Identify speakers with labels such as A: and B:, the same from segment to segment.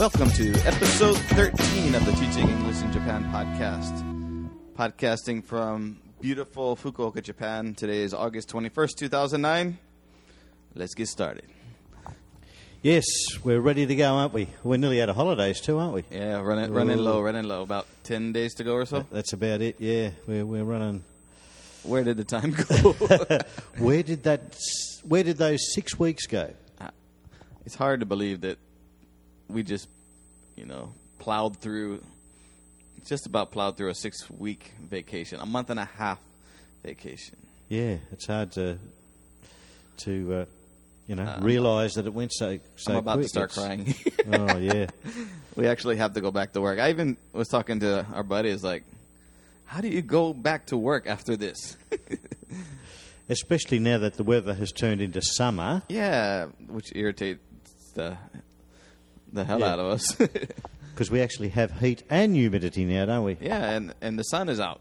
A: Welcome to episode 13 of the Teaching English in Japan podcast. Podcasting from beautiful Fukuoka, Japan. Today is August 21st, 2009. Let's get started.
B: Yes, we're ready to go, aren't we? We're nearly out of holidays too, aren't we?
A: Yeah, running, running low, running low. About 10 days to go or so.
B: That's about it. Yeah, we're we're running.
A: Where did the time go?
B: Where did that? Where did those six weeks go?
A: Uh, it's hard to believe that we just, you know, plowed through, just about plowed through a six week vacation, a month and a half vacation.
B: Yeah, it's hard to to uh, you know
A: Uh,
B: realise that it went so so
A: I'm about
B: quick.
A: to start
B: It's-
A: crying.
B: oh yeah,
A: we actually have to go back to work. I even was talking to our buddies, like, how do you go back to work after this?
B: especially now that the weather has turned into summer.
A: yeah, which irritates the the hell
B: Yeah.
A: out of us.
B: Because we actually have heat and humidity now, don't we?
A: yeah, and and the sun is out.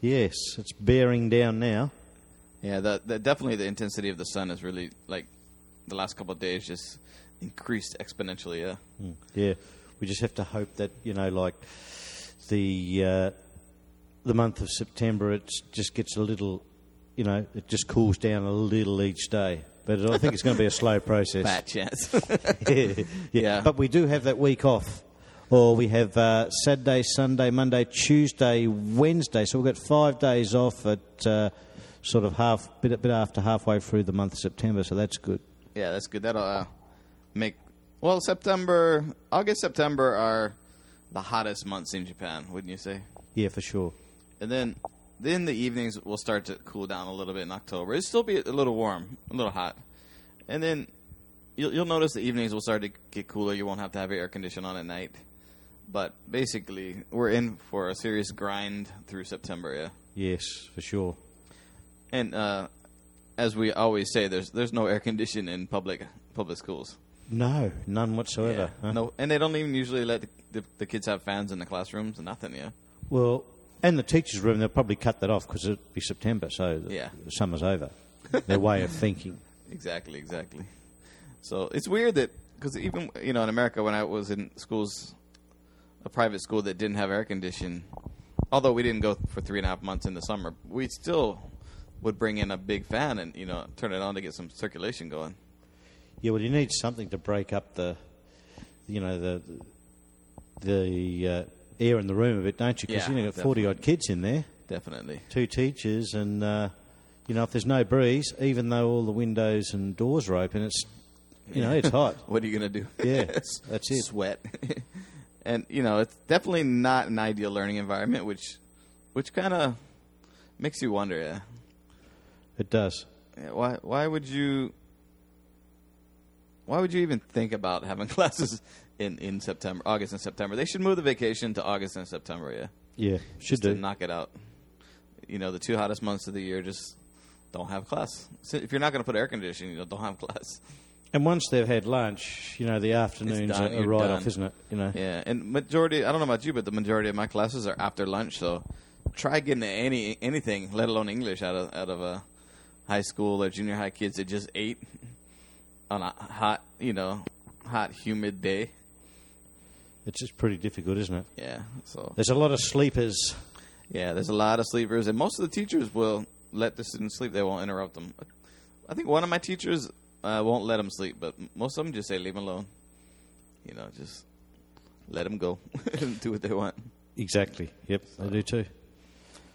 B: Yes, it's bearing down now.
A: Yeah, the, the definitely the intensity of the sun is really like the last couple of days just increased exponentially. Yeah,
B: Mm, Yeah, we just have to hope that you know, like the uh, the month of September, it just gets a little, you know, it just cools down a little each day. But I think it's going to be a slow process.
A: fat chance.
B: yeah.
A: Yeah.
B: but we do have that week off. Or we have uh, Saturday, Sunday, Monday, Tuesday, Wednesday. So we've got five days off at uh, sort of half, bit, bit after halfway through the month of September. So that's good.
A: yeah, that's good. That'll uh, make well September, August, September are the hottest months in Japan, wouldn't you say?
B: Yeah, for sure.
A: And then then the evenings will start to cool down a little bit in October. It'll still be a little warm, a little hot. And then you'll, you'll notice the evenings will start to get cooler. You won't have to have your air condition on at night. But basically, we're in for a serious grind through September, yeah.
B: Yes, for sure.
A: And uh, as we always say, there's there's no air conditioning in public public schools.
B: No, none whatsoever. huh?
A: No, and they don't even usually let the, the, the kids have fans in the classrooms. Nothing, yeah.
B: Well, and the teachers' room, they'll probably cut that off because it'll be September, so the,
A: Yeah.
B: the summer's over. Their way of thinking.
A: Exactly, exactly. So it's weird that because even you know in America when I was in schools, a private school that didn't have air conditioning, although we didn't go for three and a half months in the summer, we still would bring in a big fan and you know turn it on to get some circulation going.
B: Yeah, well, you need something to break up the, you know, the the uh, air in the room a bit, don't you? Because
A: Yeah,
B: you know, you've got forty odd kids in there,
A: Definitely.
B: two teachers, and uh, you know, if there's no breeze, even though all the windows and doors are open, it's you know, it's hot.
A: What are you gonna do?
B: Yeah, that's it.
A: Sweat, and you know it's definitely not an ideal learning environment, which which kind of makes you wonder. Yeah.
B: It does.
A: Yeah, why why would you why would you even think about having classes in, in September, August and September? They should move the vacation to August and September, yeah.
B: Yeah, should
A: Just to
B: do.
A: knock it out. You know, the two hottest months of the year just don't have class. So if you're not going to put air conditioning, you know, don't have class.
B: And once they've had lunch, you know, the afternoons
A: done,
B: are, are
A: you're
B: right
A: done.
B: off, isn't it? You know.
A: Yeah, and majority I don't know about you, but the majority of my classes are after lunch, so try getting any anything, let alone English out of out of a high school or junior high kids that just ate on a hot, you know, hot humid day.
B: It's just pretty difficult, isn't it?
A: Yeah. So
B: There's a lot of sleepers.
A: yeah, there's a lot of sleepers, and most of the teachers will let the students sleep. They won't interrupt them. I think one of my teachers uh, won't let them sleep, but most of them just say leave them alone. You know, just let them go do what they want.
B: Exactly. Yep, I do too.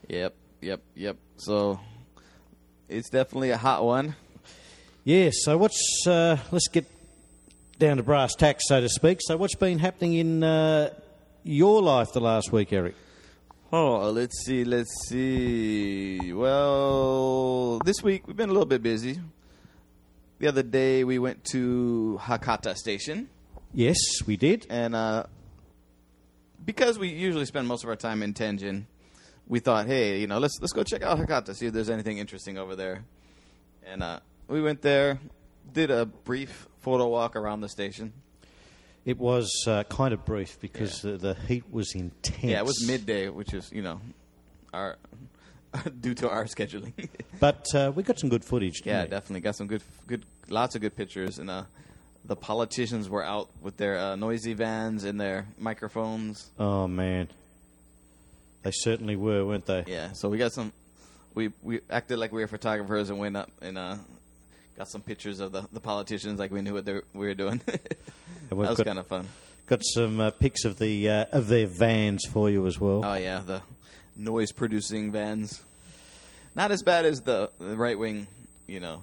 A: Yep, yep, yep. So it's definitely a hot one.
B: Yeah. So what's? Uh, let's get down to brass tacks, so to speak. So what's been happening in uh, your life the last week, Eric?
A: Oh, let's see, let's see. Well, this week we've been a little bit busy. The other day we went to Hakata Station,
B: Yes, we did.
A: and uh, because we usually spend most of our time in Tenjin, we thought, hey, you know, let's let's go check out Hakata, see if there's anything interesting over there. And uh, we went there, did a brief photo walk around the station.
B: It was uh, kind of brief because the, the heat was intense.
A: Yeah, it was midday, which is you know, our due to our scheduling.
B: But uh, we got some good footage.
A: Yeah,
B: we?
A: definitely got some good, good, lots of good pictures, and uh, the politicians were out with their uh, noisy vans and their microphones.
B: Oh man, they certainly were, weren't they?
A: Yeah, so we got some. We we acted like we were photographers and went up and uh, got some pictures of the, the politicians, like we knew what they were, we were doing. that was kind of fun.
B: Got some uh, pics of the uh, of their vans for you as well.
A: Oh yeah, the noise producing vans. Not as bad as the, the right wing, you know,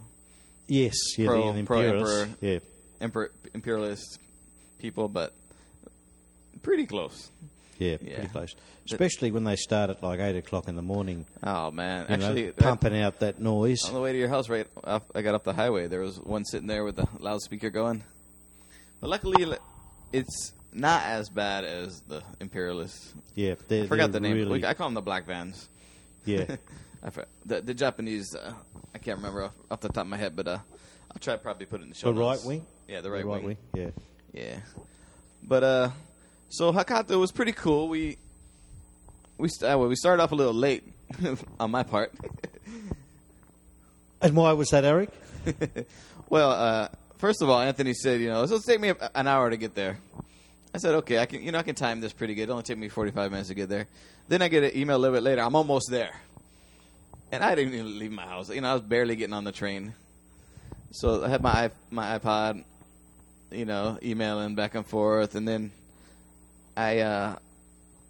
B: yes, yeah,
A: pro,
B: the,
A: pro emperor,
B: yeah.
A: emperor imperialist people, but pretty close.
B: Yeah,
A: Yeah.
B: pretty close. Especially when they start at like eight o'clock in the morning.
A: Oh man,
B: You
A: actually,
B: know, pumping out that noise.
A: on the way to your house, right? Up, I got up the highway. There was one sitting there with the loudspeaker going. But luckily, it's not as bad as the imperialists.
B: Yeah, they're,
A: I forgot the name.
B: Really,
A: I call them the black vans.
B: yeah,
A: the, the Japanese. Uh, I can't remember off, off the top of my head, but uh, I'll try to probably put it in the show.
B: the right wing.
A: Yeah, the right, wing.
B: Yeah.
A: Yeah, but uh, so Hakata was pretty cool. We we st- uh, well, we started off a little late on my part.
B: And why was that, Eric?
A: well, uh, first of all, Anthony said, you know, so it'll take me an hour to get there. I said, okay, I can, you know, I can time this pretty good. It'll only take me 45 minutes to get there. Then I get an email a little bit later. I'm almost there. And I didn't even leave my house. You know, I was barely getting on the train. So I had my my iPod, you know, emailing back and forth, and then I uh,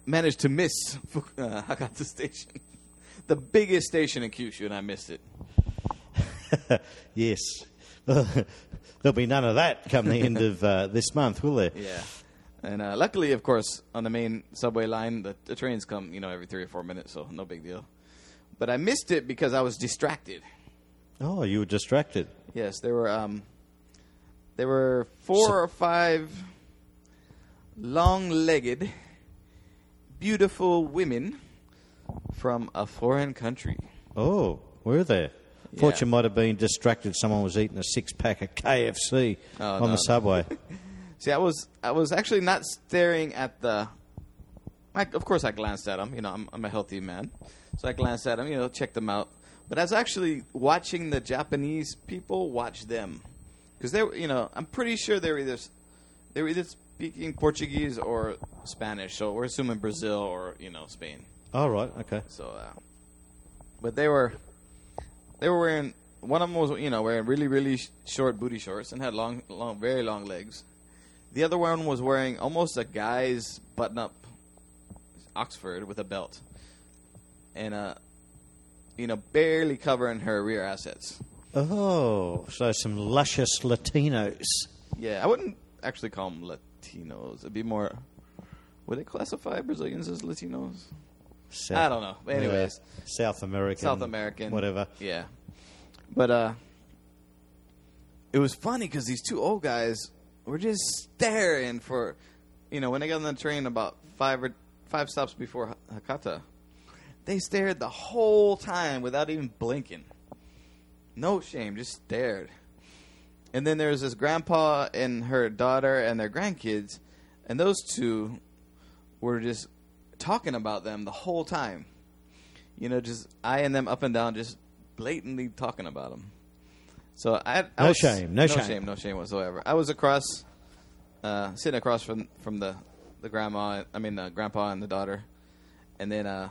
A: managed to miss uh, Hakata Station, the biggest station in Kyushu, and I missed it.
B: yes. There'll be none of that come the end of uh, this month, will there?
A: Yeah. And uh, luckily, of course, on the main subway line, the, the trains come, you know, every three or four minutes, so no big deal. But I missed it because I was distracted.
B: Oh, you were distracted.
A: Yes, there were um, there were four
B: So-
A: or five long-legged, beautiful women from a foreign country.
B: Oh, were they?
A: Yeah.
B: Thought you might have been distracted. Someone was eating a six pack of KFC
A: Oh,
B: on
A: no.
B: the subway.
A: See, I was I was actually not staring at the. I, of course, I glanced at them. You know, I'm, I'm a healthy man, so I glanced at them. You know, checked them out. But I was actually watching the Japanese people watch them because they were. You know, I'm pretty sure they were either they were either speaking Portuguese or Spanish. So we're assuming Brazil or you know Spain.
B: All right, okay.
A: So, uh, but they were they were wearing one of them was you know wearing really really sh- short booty shorts and had long long very long legs. The other one was wearing almost a guy's button up Oxford with a belt, and uh, you know barely covering her rear assets.
B: Oh, so some luscious Latinos.
A: Yeah, I wouldn't actually call them Latinos. It'd be more. Would they classify Brazilians as Latinos?
B: South,
A: I don't know. But anyways.
B: Yeah, South American.
A: South American,
B: Whatever.
A: Yeah, but uh, it was funny because these two old guys were just staring for, you know, when they got on the train about five or five stops before Hakata, they stared the whole time without even blinking. No shame, just stared. And then there was this grandpa and her daughter and their grandkids, and those two were just talking about them the whole time. You know, just eyeing them up and down, just blatantly talking about them. So I, I
B: No
A: was-
B: shame, no
A: no
B: shame.
A: shame, no shame whatsoever. I was across, uh, sitting across from from the the grandma, I mean the grandpa and the daughter, and then uh,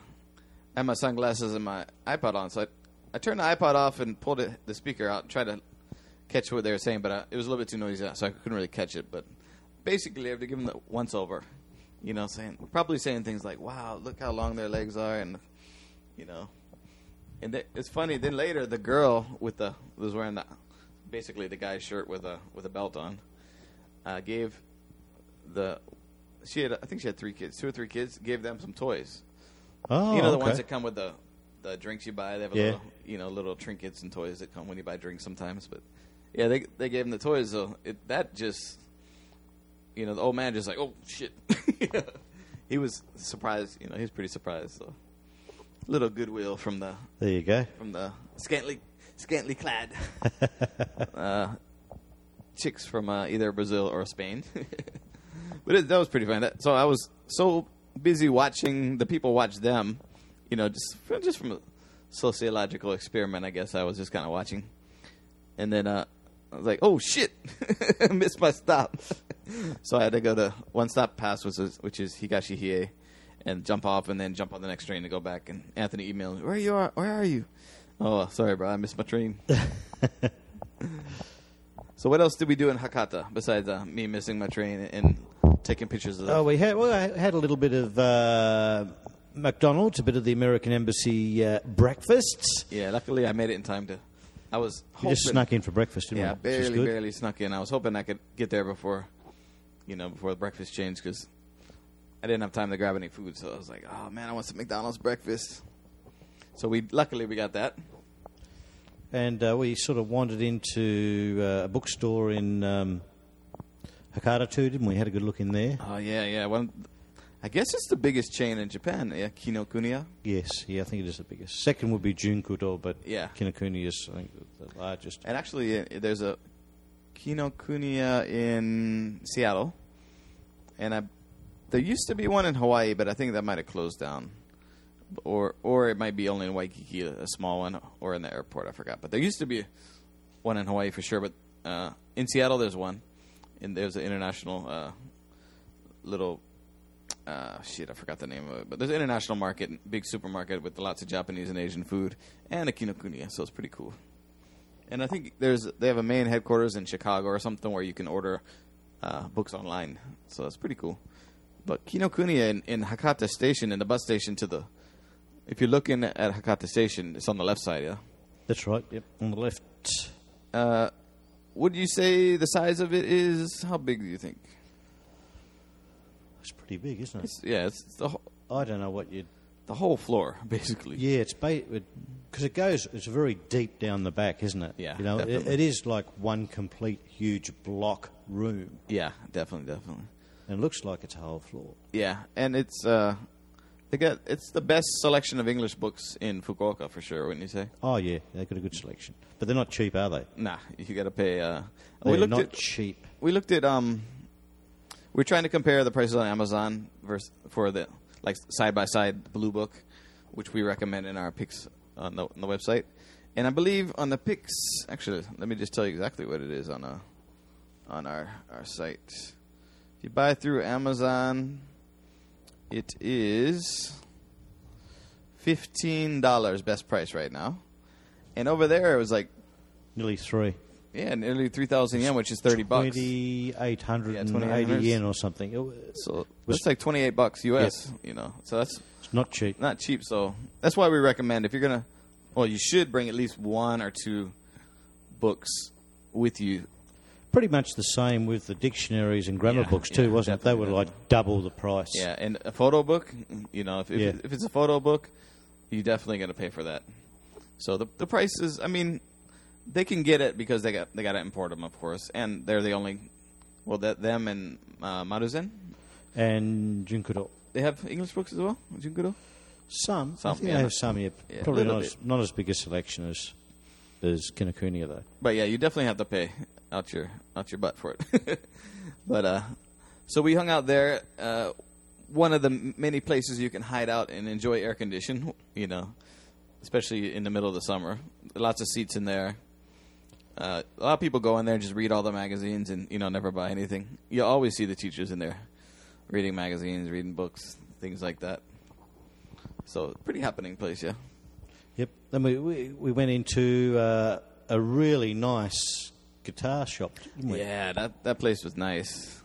A: I had my sunglasses and my iPod on. So I, I turned the iPod off and pulled it, the speaker out, and tried to catch what they were saying, but uh, it was a little bit too noisy, so I couldn't really catch it. But basically, I have to give them the once over. You know, saying probably saying things like, "Wow, look how long their legs are," and you know, and th- it's funny. Then later, the girl with the was wearing the basically the guy's shirt with a with a belt on, uh, gave the she had I think she had three kids, two or three kids, gave them some toys.
B: Oh,
A: you know the
B: okay.
A: ones that come with the the drinks you buy. They have a
B: Yeah.
A: little you know little trinkets and toys that come when you buy drinks sometimes. But yeah, they they gave him the toys. though. it, that just you know the old man just like oh shit. he was surprised. You know he was pretty surprised. So little goodwill from the
B: There you go.
A: from the scantily scantily clad uh, chicks from uh, either Brazil or Spain. but it, that was pretty fun. That, so I was so busy watching the people watch them, you know, just just from a sociological experiment. I guess I was just kind of watching, and then uh, I was like, oh shit, missed my stop. so I had to go to one stop pass, which is which is Higashihie, and jump off, and then jump on the next train to go back. And Anthony emailed, me, "Where you are? Where are you?" Oh, sorry, bro, I missed my train. so what else did we do in Hakata besides uh, me missing my train and taking pictures of? The-
B: Oh, we had well, I had a little bit of uh, McDonald's, a bit of the American Embassy uh, breakfasts.
A: yeah, luckily I made it in time to. I was
B: We just snuck in for breakfast, didn't
A: Yeah,
B: we?
A: Barely, barely snuck in. I was hoping I could get there before, you know, before the breakfast changed because I didn't have time to grab any food. So I was like, oh man, I want some McDonald's breakfast. So we luckily we got that.
B: And uh, we sort of wandered into uh, a bookstore in um, Hakata too, didn't we? Had a good look in there.
A: Oh yeah, yeah. One, I guess it's the biggest chain in Japan. Yeah, Kinokuniya.
B: Yes, yeah, I think it is the biggest. Second would be Junkudo, but
A: Yeah.
B: Kinokuni is I think the largest.
A: And actually, uh, there's a Kinokuniya in Seattle, and I, there used to be one in Hawaii, but I think that might have closed down, or or it might be only in Waikiki, a, a small one, or in the airport. I forgot, but there used to be one in Hawaii for sure. But uh, in Seattle, there's one, and there's an international uh, little. Uh, shit, I forgot the name of it, but there's an international market, big supermarket with lots of Japanese and Asian food, and a Kinokuniya, so it's pretty cool. And I think there's they have a main headquarters in Chicago or something where you can order uh, books online. So that's pretty cool. But Kinokuniya in, in Hakata Station, in the bus station to the, if you're looking at Hakata Station, it's on the left side. Yeah.
B: That's right. Yep, on the left.
A: Uh, would you say the size of it is? How big do you think?
B: It's pretty big, isn't it?
A: It's, yeah, it's the whole,
B: I don't know what you'd.
A: the whole floor basically.
B: Yeah, it's because it goes. It's very deep down the back, isn't it?
A: Yeah,
B: you know, it, it is like one complete huge block room,
A: Yeah, definitely, definitely.
B: and it looks like it's a whole floor.
A: Yeah, and it's uh, they got it's the best selection of English books in Fukuoka for sure. Wouldn't you say?
B: Oh yeah, they've got a good selection, but they're not cheap, are they?
A: Nah, you got to pay. Uh,
B: They're
A: we looked
B: not
A: at
B: cheap.
A: we looked at um, we're trying to compare the prices on Amazon versus for the like side by side Blue Book, which we recommend in our picks uh, on the, on the website. And I believe on the picks, actually, let me just tell you exactly what it is on a on our our site. If you buy through Amazon, it is fifteen dollars best price right now, and over there it was like
B: Nearly three.
A: Yeah, nearly three thousand yen, which is thirty bucks.
B: Twenty eight hundred
A: Yeah,
B: and eighty yen or something. It,
A: So that's like twenty eight bucks US. You know, so that's
B: it's not cheap.
A: not cheap. So that's why we recommend if you're gonna, well, you should bring at least one or two books with you.
B: Pretty much the same with the dictionaries and grammar
A: Yeah,
B: books too,
A: yeah,
B: wasn't it? They were
A: definitely,
B: like double the price.
A: Yeah, and a photo book. You know, if if,
B: Yeah.
A: if it's a photo book, you definitely got to pay for that. So the the prices. I mean, they can get it because they got they got to import them, of course, and they're the only. Well, that them and uh, Maruzen,
B: And Junkudo.
A: they have English books as well. Junkudo.
B: Some.
A: Some,
B: I think
A: yeah.
B: they have some, yeah.
A: Yeah,
B: Probably not as, not as big a selection as as Kinokuniya, though.
A: But yeah, you definitely have to pay out your out your butt for it. but uh, so we hung out there. Uh, one of the many places you can hide out and enjoy air condition. You know, especially in the middle of the summer. Lots of seats in there. Uh, a lot of people go in there and just read all the magazines and you know never buy anything. You always see the teachers in there reading magazines, reading books, things like that. So pretty happening place, yeah.
B: Yep. Then we, we, we went into uh, a really nice guitar shop, didn't we?
A: Yeah, that that place was nice.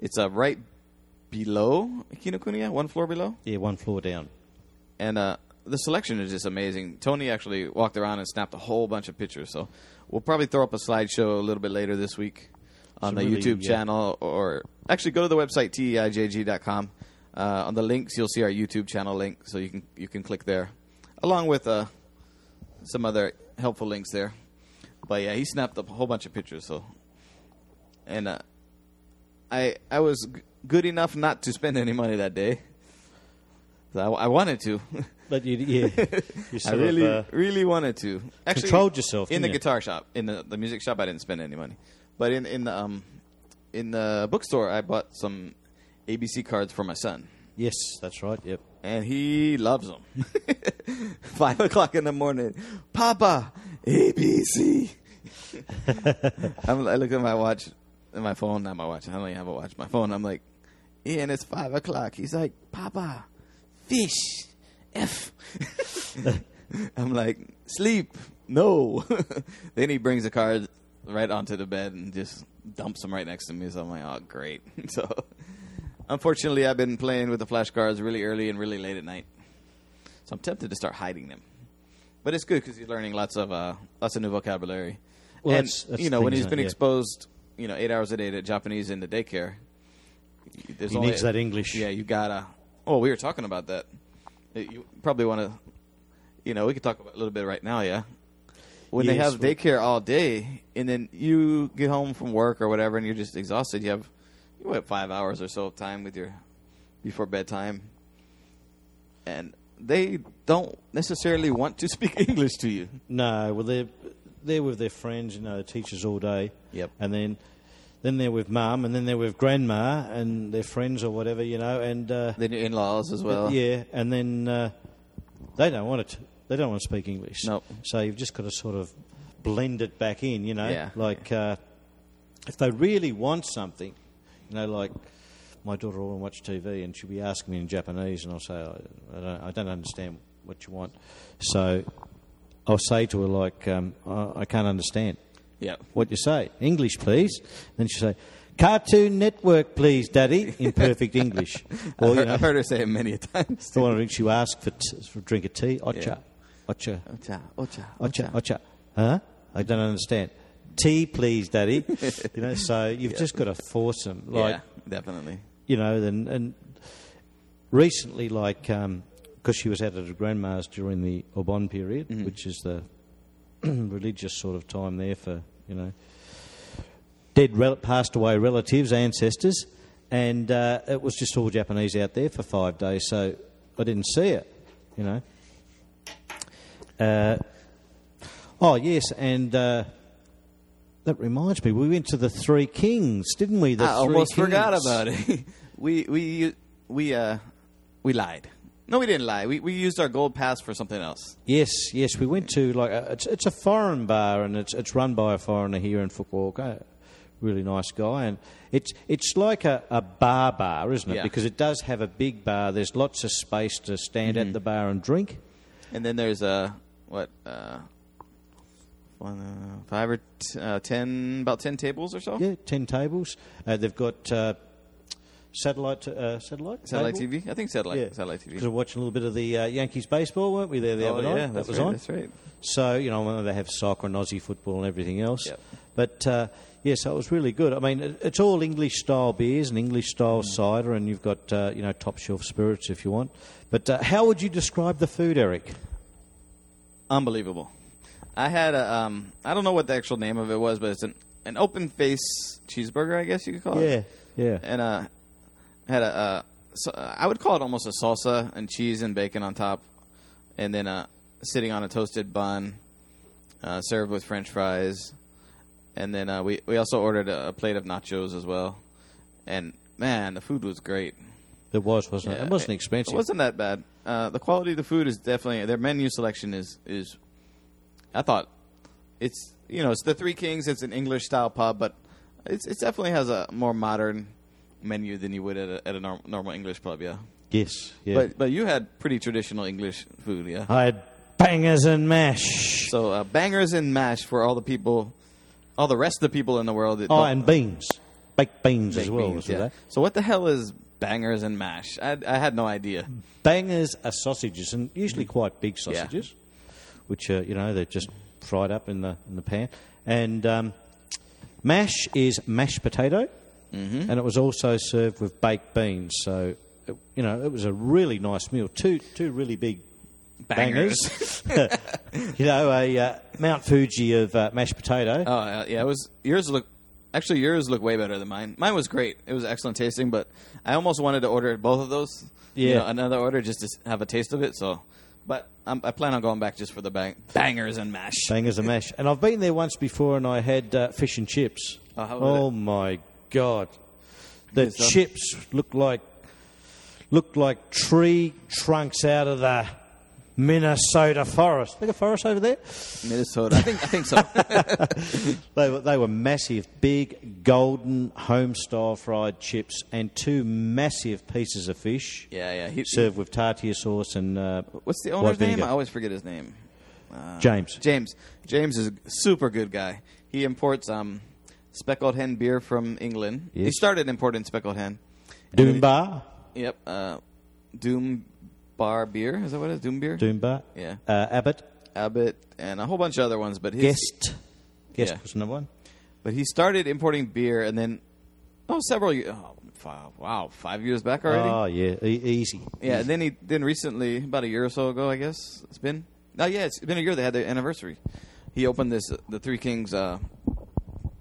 A: It's uh, right below Kinokuniya, one floor below,
B: Yeah, one floor down.
A: and uh, the selection is just amazing. Tony actually walked around and snapped a whole bunch of pictures. So we'll probably throw up a slideshow a little bit later this week on
B: Some
A: the
B: really,
A: YouTube
B: yeah.
A: channel, or actually go to the website teijg.com. Uh, on the links, you'll see our YouTube channel link, so you can you can click there, along with uh, some other helpful links there. But yeah, he snapped up a whole bunch of pictures. So, and uh, I I was g- good enough not to spend any money that day. I, I wanted to.
B: But you, yeah, you
A: I really,
B: of, uh,
A: really wanted to. Actually,
B: controlled yourself,
A: in the
B: you?
A: guitar shop. In the, the music shop, I didn't spend any money, but in in the um, in the bookstore, I bought some ABC cards for my son,
B: yes, that's right. Yep.
A: and he loves them. Five o'clock in the morning, Papa, ABC. I'm, I look at my watch, my phone, not my watch. I don't even have a watch. My phone. I'm like, Ian, it's five o'clock. He's like, Papa, fish, F. I'm like, sleep, no. then he brings the cards right onto the bed and just dumps them right next to me. So I'm like, oh, great. so, unfortunately, I've been playing with the flashcards really early and really late at night. So I'm tempted to start hiding them. But it's good because you're learning lots of uh, lots of new vocabulary.
B: Well,
A: and
B: that's- that's
A: you know when he's been?
B: Yeah.
A: exposed, you know, eight hours a day to Japanese in the daycare. there's
B: He needs that English.
A: Yeah, you gotta. Oh, we were talking about that. Uh, You probably want to. You know, we could talk about a little bit right now. Yeah, when they have daycare all day, and then you get home from work or whatever, and you're just exhausted. You have you have five hours or so of time with your before bedtime, and they don't necessarily want to speak English to you.
B: No, well they're they're with their friends, you know, teachers all day.
A: Yep.
B: And then then they're with mum, and then they're with grandma and their friends or whatever, you know, and uh,
A: Then your in-laws as well.
B: yeah, and then uh, they don't want it. They don't want to speak English.
A: Nope.
B: So you've just got to sort of blend it back in, you know.
A: Yeah.
B: Like uh, if they really want something, you know, like my daughter will watch TV and she'll be asking me in Japanese, and I'll say I, I, don't, I don't understand what you want. So I'll say to her like, um, I, I can't understand
A: Yeah.
B: what you say. English, please. Then she'll say. Cartoon Network, please, Daddy, in perfect English. Or,
A: I've,
B: you
A: heard,
B: know,
A: I've heard her say it many times.
B: the one she will ask for, t- for a drink of tea. Ocha,
A: Yeah.
B: ocha,
A: Ocha, ocha,
B: ocha, ocha. Huh? I don't understand. Tea, please, Daddy. you know, so you've just got to force them. Like,
A: yeah, definitely.
B: you know, and, and recently, like, because she was out at her grandma's during the Obon period,
A: Mm-hmm.
B: which is the religious sort of time there for, you know, dead, rel- passed away relatives, ancestors, and uh, it was just all Japanese out there for five days, so I didn't see it, you know. Uh, oh, yes, and. Uh, that reminds me, we went to the Three Kings, didn't we? The
A: I
B: Three
A: almost forgot
B: Kings.
A: about it. we we we uh we lied. No, we didn't lie. We we used our gold pass for something else.
B: Yes, yes, we went to like a, it's it's a foreign bar and it's it's run by a foreigner here in Fukuoka, really nice guy, and it's it's like a, a bar bar, isn't it?
A: Yeah.
B: Because it does have a big bar. There's lots of space to stand
A: Mm-hmm.
B: at the bar and drink.
A: And then there's uh what uh one uh, five or t- uh, ten about ten tables or so.
B: Yeah, ten tables. Uh, they've got satellite uh, satellite
A: Satellite
B: cable?
A: TV. I think satellite
B: Yeah,
A: satellite TV.
B: Because we're watching a little bit of the uh, Yankees baseball, weren't we? There the
A: oh
B: other night.
A: yeah,
B: that was
A: right.
B: on.
A: That's right.
B: So you know they have soccer and Aussie football and everything else.
A: Yep.
B: But uh, yes, that was really good. I mean, it, it's all English style beers and English style
A: Mm.
B: cider, and you've got uh, you know top shelf spirits if you want. But uh, how would you describe the food, Eric?
A: Unbelievable. I had a um I don't know what the actual name of it was, but it's an an open face cheeseburger, I guess you could call it.
B: Yeah, yeah.
A: and uh, had a uh, so, uh, I would call it almost a salsa and cheese and bacon on top, and then uh, sitting on a toasted bun, uh, served with French fries, and then uh, we we also ordered a, a plate of nachos as well, and man, the food was great.
B: It was, wasn't it?
A: Yeah,
B: It wasn't expensive.
A: It wasn't that bad. Uh, the quality of the food is definitely their menu selection is is. I thought it's you know it's the Three Kings. It's an English style pub, but it's it definitely has a more modern menu than you would at a, at a norm, normal English pub. Yeah,
B: Yes, yeah.
A: but but you had pretty traditional English food. Yeah,
B: I had bangers and mash.
A: so uh, bangers and mash for all the people, all the rest of the people in the world. That
B: Oh, and beans, baked beans as well.
A: beans, yeah. So what the hell is bangers and mash? I, I had no idea.
B: Bangers are sausages, and
A: Mm-hmm.
B: usually quite big sausages, which are you know they're just fried up in the in the pan. And um, mash is mashed potato,
A: Mm-hmm.
B: and it was also served with baked beans. So it, you know it was a really nice meal. Two two really big bangers. you know a uh, Mount Fuji of uh, mashed potato.
A: Oh uh, yeah, it was yours. Look, actually, yours look way better than mine. Mine was great. It was excellent tasting, but I almost wanted to order both of those. you
B: Yeah.
A: know, another order just to have a taste of it. So, but um, I plan on going back just for the bang- bangers and mash.
B: Bangers and mash. And I've been there once before, and I had uh, fish and chips.
A: Oh,
B: oh my god, the
A: stuff.
B: chips look like look like tree trunks out of the Minnesota Forest. Look at Forest over there.
A: Minnesota. I think I think so.
B: They were, they were massive, big, golden home style fried chips and two massive pieces of fish
A: yeah, yeah. He,
B: served with tartar sauce and uh,
A: what's the owner's name? I always forget his name. Uh,
B: James.
A: James. James is a super good guy. He imports um, speckled hen beer from England. He started importing speckled hen. And
B: Doom
A: he-
B: Bar.
A: Yep. Uh, Doom Bar beer. Is that what it is? Doom beer.
B: Doom Bar.
A: Yeah.
B: Uh, Abbot.
A: Abbot and a whole bunch of other ones. But his,
B: Guest. Guest
A: Yeah.
B: was number one.
A: But he started importing beer, and then oh, several years. Oh, fi- wow, five years back already.
B: Oh, yeah. E- easy.
A: yeah. And then he then recently, about a year or so ago, I guess it's been. Oh yeah, it's been a year. They had their anniversary. He opened this uh, the Three Kings uh,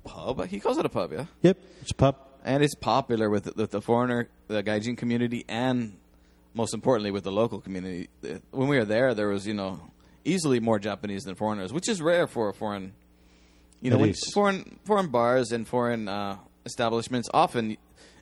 A: pub. He calls it a pub, yeah.
B: Yep. It's a pub.
A: And it's popular with the, with the foreigner, the Gaijin community, and most importantly with the local community. When we were there, there was you know easily more Japanese than foreigners, which is rare for a foreign. You know, when foreign foreign bars and foreign uh, establishments often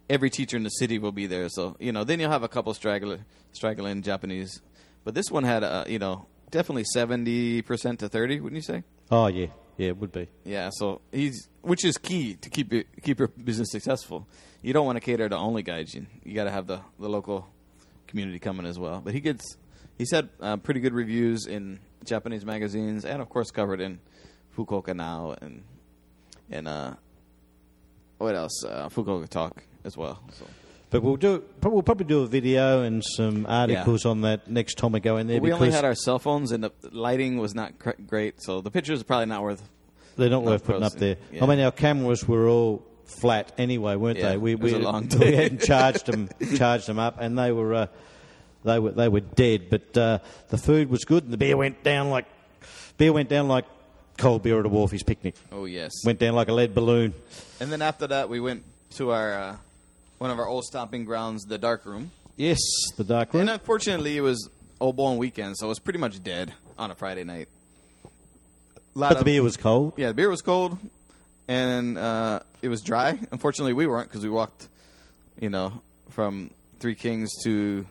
A: every teacher in the city will be there. So you know, then you'll have a couple straggler straggling Japanese, but this one had uh, you know definitely seventy percent to thirty. Wouldn't you say?
B: Oh, yeah. Yeah, it would be.
A: Yeah, so he's which is key to keep it, keep your business successful. You don't want to cater to only gaijin. You got to have the, the local community coming as well. But he gets he's had uh, pretty good reviews in Japanese magazines and of course covered in Fukuoka Now and and uh, what else? Uh, Fukuoka Talk as well. So
B: But we'll do. We'll probably do a video and some articles on that next time we go in there
A: we only had our cell phones and the lighting was not cr- great, so the pictures are probably not worth.
B: they're not
A: not
B: worth putting up there.
A: Yeah.
B: I mean, our cameras were all flat anyway, weren't
A: Yeah,
B: they? We
A: it was
B: we,
A: a long
B: we hadn't charged them charged them up, and they were uh, they were they were dead. But uh, the food was good, and the beer went down like beer went down like cold beer at a Wharfies picnic.
A: Oh yes,
B: Went down like a lead balloon.
A: And then after that, we went to our uh, one of our old stomping grounds, the dark room.
B: Yes, the dark room.
A: And unfortunately, it was Obon weekend, so it was pretty much dead on a Friday night. Lot
B: But the
A: of-
B: beer was cold.
A: yeah, the beer was cold, and uh, it was dry. Unfortunately, we weren't because we walked, you know, from Three Kings to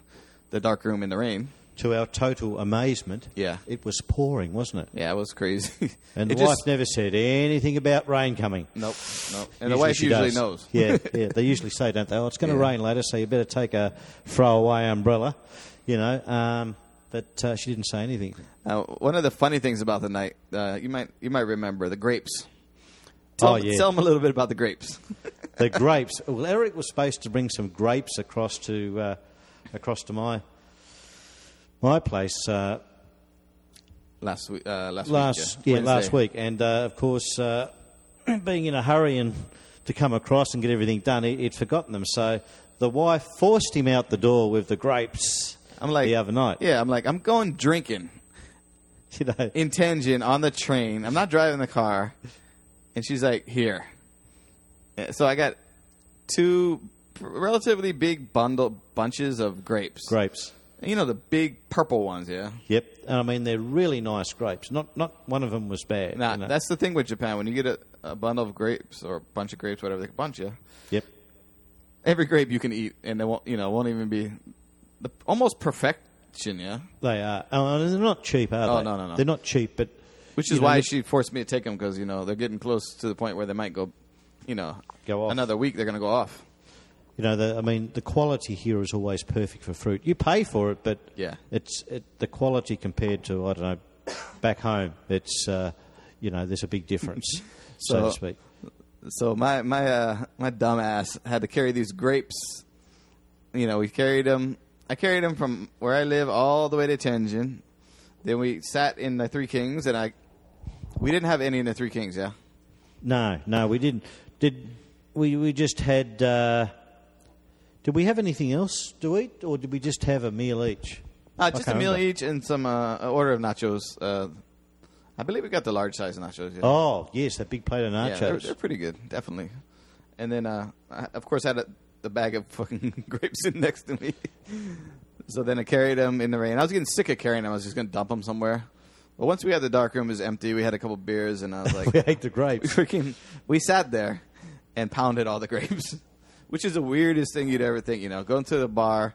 A: the dark room in the rain.
B: To our total amazement,
A: Yeah.
B: it was pouring, wasn't it?
A: Yeah, it was crazy.
B: And the wife
A: just-
B: never said anything about rain coming.
A: nope, nope. And the wife
B: she
A: usually
B: does.
A: knows.
B: yeah, yeah. They usually say, don't they? Oh, it's going to
A: Yeah.
B: rain later, so you better take a throwaway umbrella. You know, um, but uh, she didn't say anything.
A: Uh, one of the funny things about the night, uh, you might you might remember the grapes. Tell,
B: Oh, yeah.
A: tell them a little bit about the grapes.
B: The grapes. Well, Eric was supposed to bring some grapes across to uh, across to my my place uh,
A: last week, uh, last
B: last
A: week, yeah,
B: yeah, last week, and uh, of course, uh, being in a hurry and to come across and get everything done, he, he'd forgotten them. So the wife forced him out the door with the grapes.
A: I'm like
B: the other night.
A: Yeah, I'm like I'm going drinking
B: You know,
A: in Tenjin on the train. I'm not driving the car, and she's like, "Here." So I got two relatively big bundle bunches of grapes.
B: grapes.
A: You know the big purple ones, yeah.
B: Yep, and I mean they're really nice grapes. Not not one of them was bad.
A: Nah,
B: you know.
A: that's the thing with Japan. When you get a, a bundle of grapes or a bunch of grapes, whatever they can bunch you,
B: yep.
A: every grape you can eat, and they won't, you know, won't even be the, almost perfection, yeah.
B: They are. Oh, they're not cheap, are
A: Oh,
B: they?
A: no, no, no.
B: They're not cheap, but
A: Which is why she forced me to take them because you know they're getting close to the point where they might go, you know,
B: Go off.
A: another week. They're going to go off.
B: You know, the, I mean, the quality here is always perfect for fruit. You pay for it, but
A: Yeah.
B: it's it, the quality compared to I don't know back home. It's uh, you know, there's a big difference, so,
A: So-
B: to speak.
A: So my my uh, my dumb ass had to carry these grapes. You know, we carried them. I carried them from where I live all the way to Tenjin. Then we sat in the Three Kings, and I we didn't have any in the Three Kings. Yeah,
B: No, no, we didn't. Did we? We just had. Uh, did we have anything else to eat, or did we just have a meal each?
A: uh, just a meal
B: remember.
A: each and some uh, order of nachos. Uh, I believe we got the large size nachos. Yeah.
B: Oh yes, that big plate of nachos.
A: Yeah, they're, they're pretty good, definitely. And then, uh, I, of course, I had a, the bag of fucking grapes in next to me. so then I carried them in the rain. I was getting sick of carrying them. I was just going to dump them somewhere. But once we had the dark room, was empty. We had a couple beers, and I was like,
B: we ate the
A: we
B: grapes.
A: freaking, we sat there and pounded all the grapes, which is the weirdest thing you'd ever think. You know, going to the bar,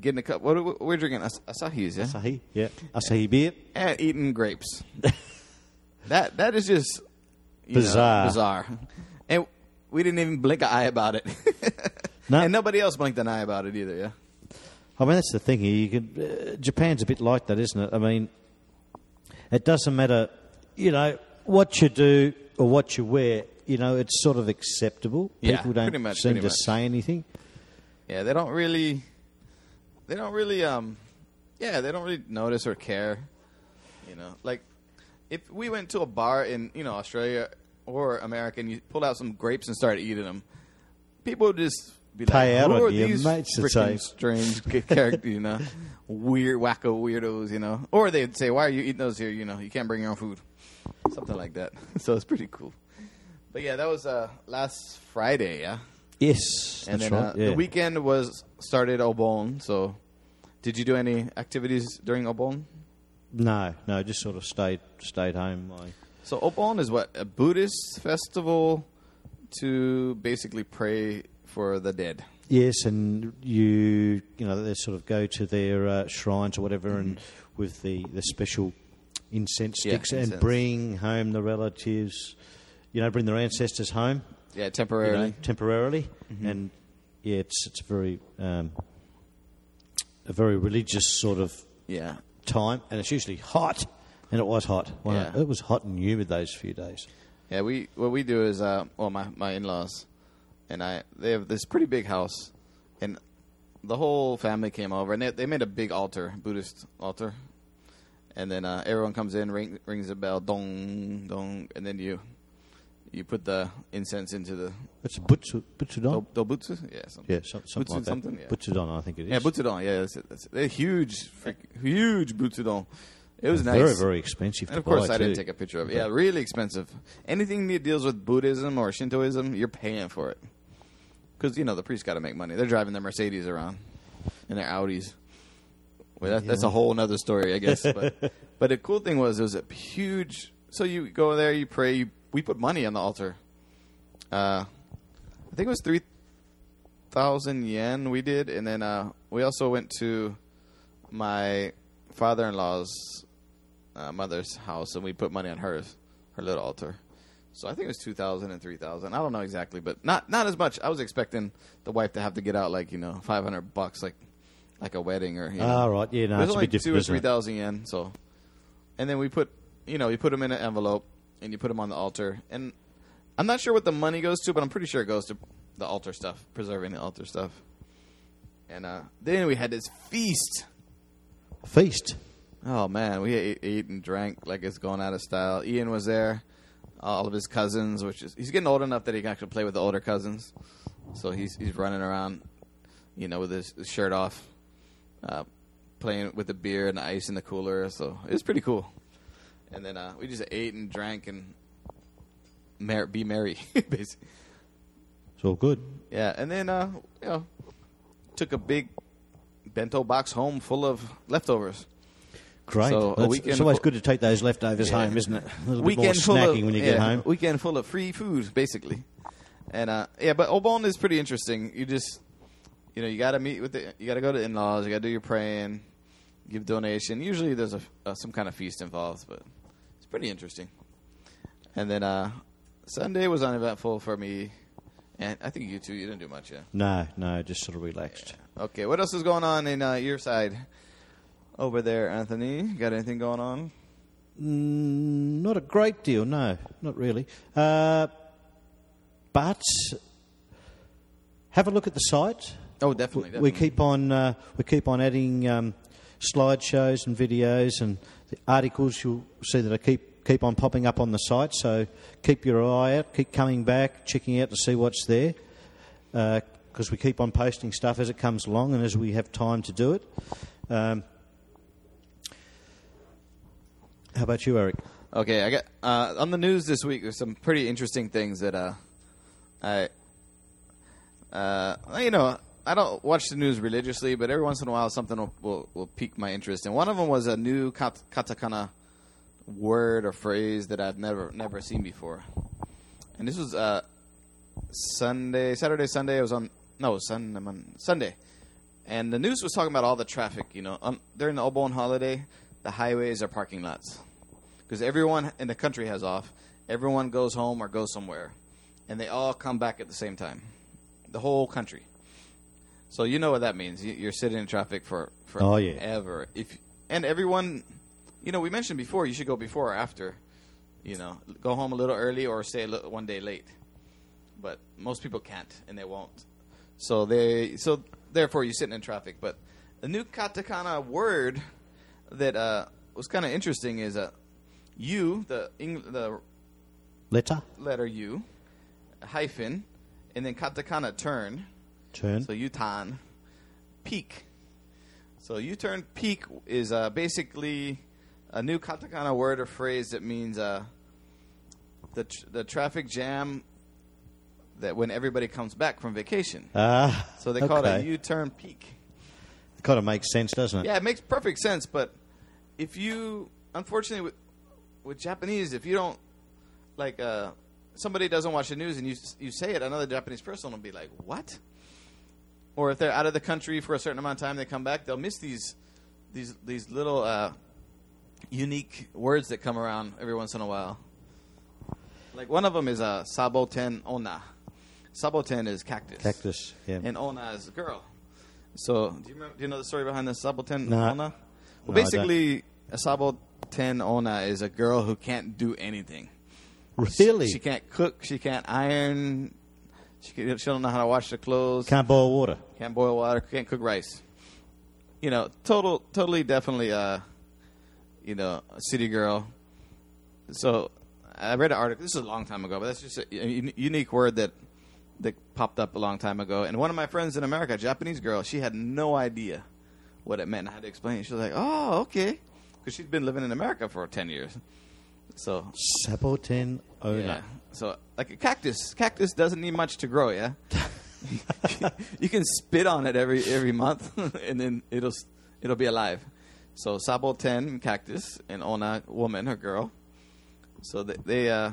A: getting a cup. What are we- we're drinking As- Asahi's, yeah,
B: Asahi, yeah. Asahi beer.
A: and eating grapes. that that is just you know,
B: Bizarre.
A: bizarre, and we didn't even blink an eye about it.
B: No.
A: and nobody else blinked an eye about it either. Yeah,
B: I mean, that's the thing here. You can, uh, Japan's a bit like that, isn't it? I mean, it doesn't matter, you know, what you do or what you wear. You know, it's sort of acceptable.
A: Yeah,
B: People don't
A: pretty much,
B: seem
A: pretty
B: to
A: much.
B: say anything.
A: yeah. They don't really, they don't really, um, yeah, they don't really notice or care. You know, like if we went to a bar in you know Australia or America and you pulled out some grapes and started eating them, people would just be
B: Pay
A: like,
B: out
A: "Who
B: on
A: are
B: you,
A: these
B: that
A: freaking strange ca- characters?" You know, weird wacko weirdos. You know, or they'd say, "Why are you eating those here? You know, you can't bring your own food." Something like that. so it's pretty cool. But yeah, that was uh, last Friday. Yeah.
B: Yes,
A: And then
B: right.
A: uh,
B: yeah.
A: the weekend was started Obon. So, did you do any activities during Obon?
B: No, no, just sort of stayed stayed home.
A: So Obon is what a Buddhist festival to basically pray for the dead.
B: yes, and you you know they sort of go to their uh, shrines or whatever, and with the the special incense
A: Mm-hmm. Yeah,
B: sticks and bring home the relatives. You know, bring their ancestors home.
A: Yeah,
B: you
A: temporarily.
B: know, temporarily,
A: Mm-hmm.
B: and yeah, it's it's very um, a very religious sort of
A: Yeah.
B: time, and it's usually hot, and it was hot.
A: Yeah.
B: It was hot and humid those few days.
A: Yeah, we what we do is uh well my my in-laws and I they have this pretty big house and the whole family came over and they they made a big altar, Buddhist altar. And then uh, everyone comes in, ring, rings a bell, dong dong, and then you you put the incense into the
B: It's a butsu, butsudon.
A: Oh, oh, do, dobutsu, yeah, something.
B: Yeah, some, something
A: Butsu
B: like that.
A: something, yeah.
B: Butsudon, I think it is.
A: Yeah, butsudon. Yeah, that's it. That's it. They're huge, frick, huge butsudon. It was nice.
B: Very, very expensive.
A: And
B: to
A: of course, I didn't take a picture of it. Yeah, really expensive. Anything that deals with Buddhism or Shintoism, you're paying for it. Because, you know, the priests got to make money. They're driving their Mercedes around and their Audis. Well, that, that's a whole other story, I guess. But, but the cool thing was, it was a huge. So you go there, you pray, you, we put money on the altar. Uh, I think it was 3,000 yen we did. And then uh, we also went to my father in law's uh, mother's house, and we put money on hers, her little altar. So I think it was two thousand and three thousand. I don't know exactly, but not not as much. I was expecting the wife to have to get out like you know five hundred bucks, like like a wedding or you know.
B: Ah, right. Yeah, no,
A: It was
B: it's a
A: only
B: bit
A: two or three thousand yen. So, and then we put you know we put them in an envelope and you put them on the altar. And I'm not sure what the money goes to, but I'm pretty sure it goes to the altar stuff, preserving the altar stuff. And uh, then we had this feast.
B: Feast.
A: Oh man, we ate, ate and drank like it's going out of style. Ian was there, all of his cousins, which is he's getting old enough that he can actually play with the older cousins. So he's he's running around, you know, with his, his shirt off, uh, playing with the beer and the ice in the cooler. So it was pretty cool. And then uh, we just ate and drank and mer- be merry, basically.
B: It's all good.
A: Yeah, and then uh, you know, took a big bento box home full of leftovers.
B: Great.
A: So,
B: it's, always good to take those leftovers
A: Yeah.
B: home, isn't it? A little
A: weekend
B: bit more
A: of
B: when you get
A: yeah,
B: home.
A: Weekend full of free food, basically. And uh, yeah, but Obon is pretty interesting. You just, you know, you got to meet with the, you got to go to in-laws, you got to do your praying, give donation. Usually there's a uh, some kind of feast involved, but pretty interesting. And then uh, Sunday was uneventful for me, and I think you too. You didn't do much, yeah.
B: No, no, just sort of relaxed.
A: Okay, what else is going on in uh, your side over there, Anthony? Got anything going on?
B: Mm, not a great deal, no, not really. Uh, but have a look at the site.
A: Oh, definitely.
B: We keep on uh, we keep on adding um, slideshows and videos and the articles. You'll see that I keep keep on popping up on the site. So keep your eye out. Keep coming back, checking out to see what's there. Because we keep on posting stuff as it comes along and as we have time to do it. Um, how about you, Eric?
A: Okay, I got uh, on the news this week. There's some pretty interesting things that uh, I, uh, you know, I don't watch the news religiously, but every once in a while something will, will, will pique my interest. And one of them was a new kat- katakana word or phrase that I've never never seen before. And this was uh, Sunday, Saturday, Sunday. I was on no Sunday, Sunday, and the news was talking about all the traffic. You know, um, during the Obon holiday, the highways are parking lots because everyone in the country has off. Everyone goes home or goes somewhere, and they all come back at the same time. The whole country. So you know what that means. You- You're sitting in traffic for for
B: Oh, yeah.
A: ever. If and everyone, you know, we mentioned before you should go before or after. You know, go home a little early or stay a li- one day late. But most people can't and they won't. So they so therefore you're sitting in traffic. But the new katakana word that uh, was kind of interesting is uh, U the Eng- the
B: Letter,
A: letter U hyphen and then katakana turn.
B: Turn.
A: So U-turn, peak. So U-turn peak is uh, basically a new katakana word or phrase that means uh, the tr- the traffic jam that when everybody comes back from vacation.
B: Ah,
A: So they call it a
B: okay.
A: U-turn peak.
B: It kind of makes sense, doesn't it?
A: Yeah, it makes perfect sense. But if you, unfortunately, with, with Japanese, if you don't like, uh, somebody doesn't watch the news and you you say it, another Japanese person will be like, "What?" Or if they're out of the country for a certain amount of time, they come back, they'll miss these these these little uh, unique words that come around every once in a while. Like one of them is uh, saboten ona. Saboten is cactus.
B: Cactus, yeah.
A: And ona is a girl. So, do you, remember, do you know the story behind the saboten
B: No.
A: ona?
B: No,
A: Well, basically, a saboten ona is a girl who can't do anything.
B: Really?
A: She can't cook. She can't iron. She, can, she don't know how to wash her clothes.
B: Can't boil water.
A: Can't boil water. Can't cook rice. You know, total, totally, definitely, uh, you know, a city girl. So, I read an article. This is a long time ago, but that's just a, a unique word that that popped up a long time ago. And one of my friends in America, a Japanese girl, she had no idea what it meant. I had to explain. it. She was like, "Oh, okay," because she'd been living in America for ten years. So
B: Saboten ona.
A: yeah. So like a cactus, cactus doesn't need much to grow. Yeah, you can spit on it every every month, and then it'll it'll be alive. So saboten cactus and ona woman or girl. So they they uh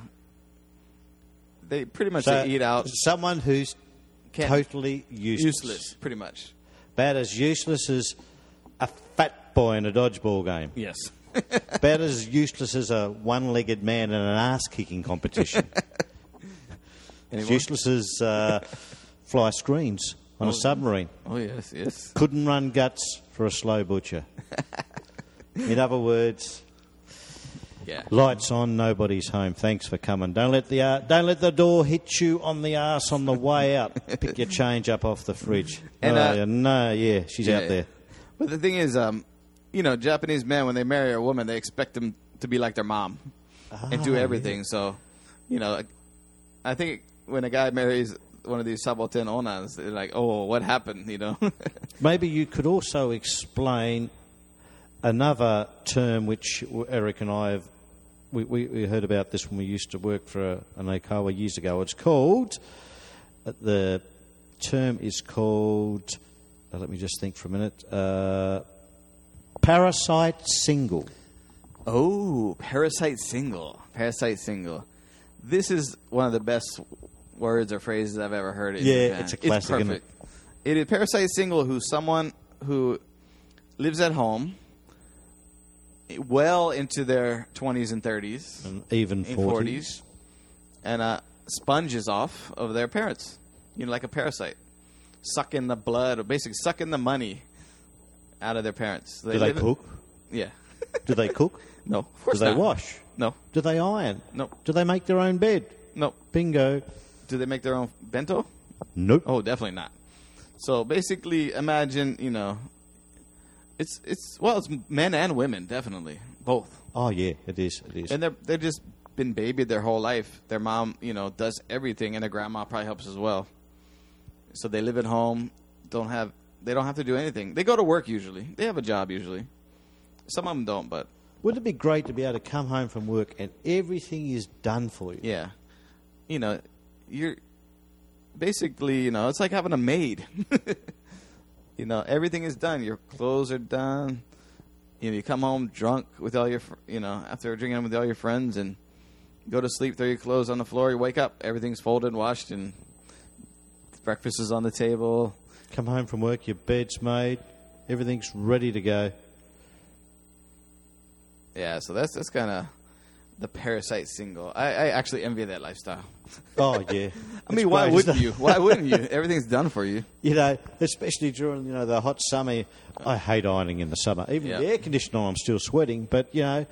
A: they pretty much
B: So,
A: they eat out
B: Someone who's
A: can't-
B: totally useless.
A: useless, pretty much.
B: About as useless as a fat boy in a dodgeball game.
A: Yes.
B: About as useless as a one-legged man in an ass-kicking competition. as useless as uh, fly screens on a submarine.
A: Oh yes, yes.
B: Couldn't run guts for a slow butcher. in other words,
A: Yeah.
B: lights on, nobody's home. Thanks for coming. Don't let the uh, don't let the door hit you on the ass on the way out. Pick your change up off the fridge.
A: And,
B: oh,
A: uh,
B: yeah, no, yeah, she's
A: Yeah.
B: out there.
A: But the thing is, um, you know, Japanese men when they marry a woman, they expect them to be like their mom and do
B: Ah,
A: everything. So, you know, I think when a guy marries one of these saboten onas, they're like, "Oh, what happened?" You know.
B: Maybe you could also explain another term which Eric and I have. We, we, we heard about this when we used to work for a, an Okawa years ago. It's called. uh, The term is called. uh, let me just think for a minute. Uh, parasite single.
A: oh, parasite single, parasite single. This is one of the best words or phrases I've ever heard. In
B: Yeah,
A: Japan.
B: it's a classic, isn't it?
A: perfect. It is parasite single who's someone who lives at home, well into their twenties and thirties.
B: And even
A: in
B: 40s.
A: forties, and uh, sponges off of their parents. You know, like a parasite, sucking the blood or basically sucking the money out of their parents.
B: Do they
A: live in-
B: cook?
A: yeah.
B: Do they cook?
A: no, of
B: Do they
A: not.
B: wash?
A: No,
B: Do they iron?
A: No.
B: Do they make their own bed?
A: no.
B: Bingo.
A: Do they make their own bento?
B: Nope.
A: Oh, definitely not. So basically, imagine you know, it's it's well, it's men and women definitely both.
B: Oh yeah, it is. It is.
A: and they're they've just been babied their whole life. Their mom, you know, does everything, and their grandma probably helps as well. So they live at home, don't have they don't have to do anything. They go to work usually. They have a job usually. Some of them don't, but
B: Wouldn't it be great to be able to come home from work and everything is done for you?
A: yeah, you know, you're basically you know it's like having a maid. you know, everything is done. Your clothes are done. You know, you come home drunk with all your, fr- you know, after drinking with all your friends, and go to sleep, throw your clothes on the floor. You wake up, everything's folded, and washed, and breakfast is on the table.
B: Come home from work, your bed's made, everything's ready to go.
A: Yeah, so that's that's kind of the parasite single. I, I actually envy that lifestyle.
B: Oh yeah.
A: I mean, why wouldn't you? Why wouldn't you? Everything's done for you.
B: You know, especially during you know the hot summer. I hate ironing in the summer. Even
A: Yeah.
B: the air conditioner, I'm still sweating. But you know,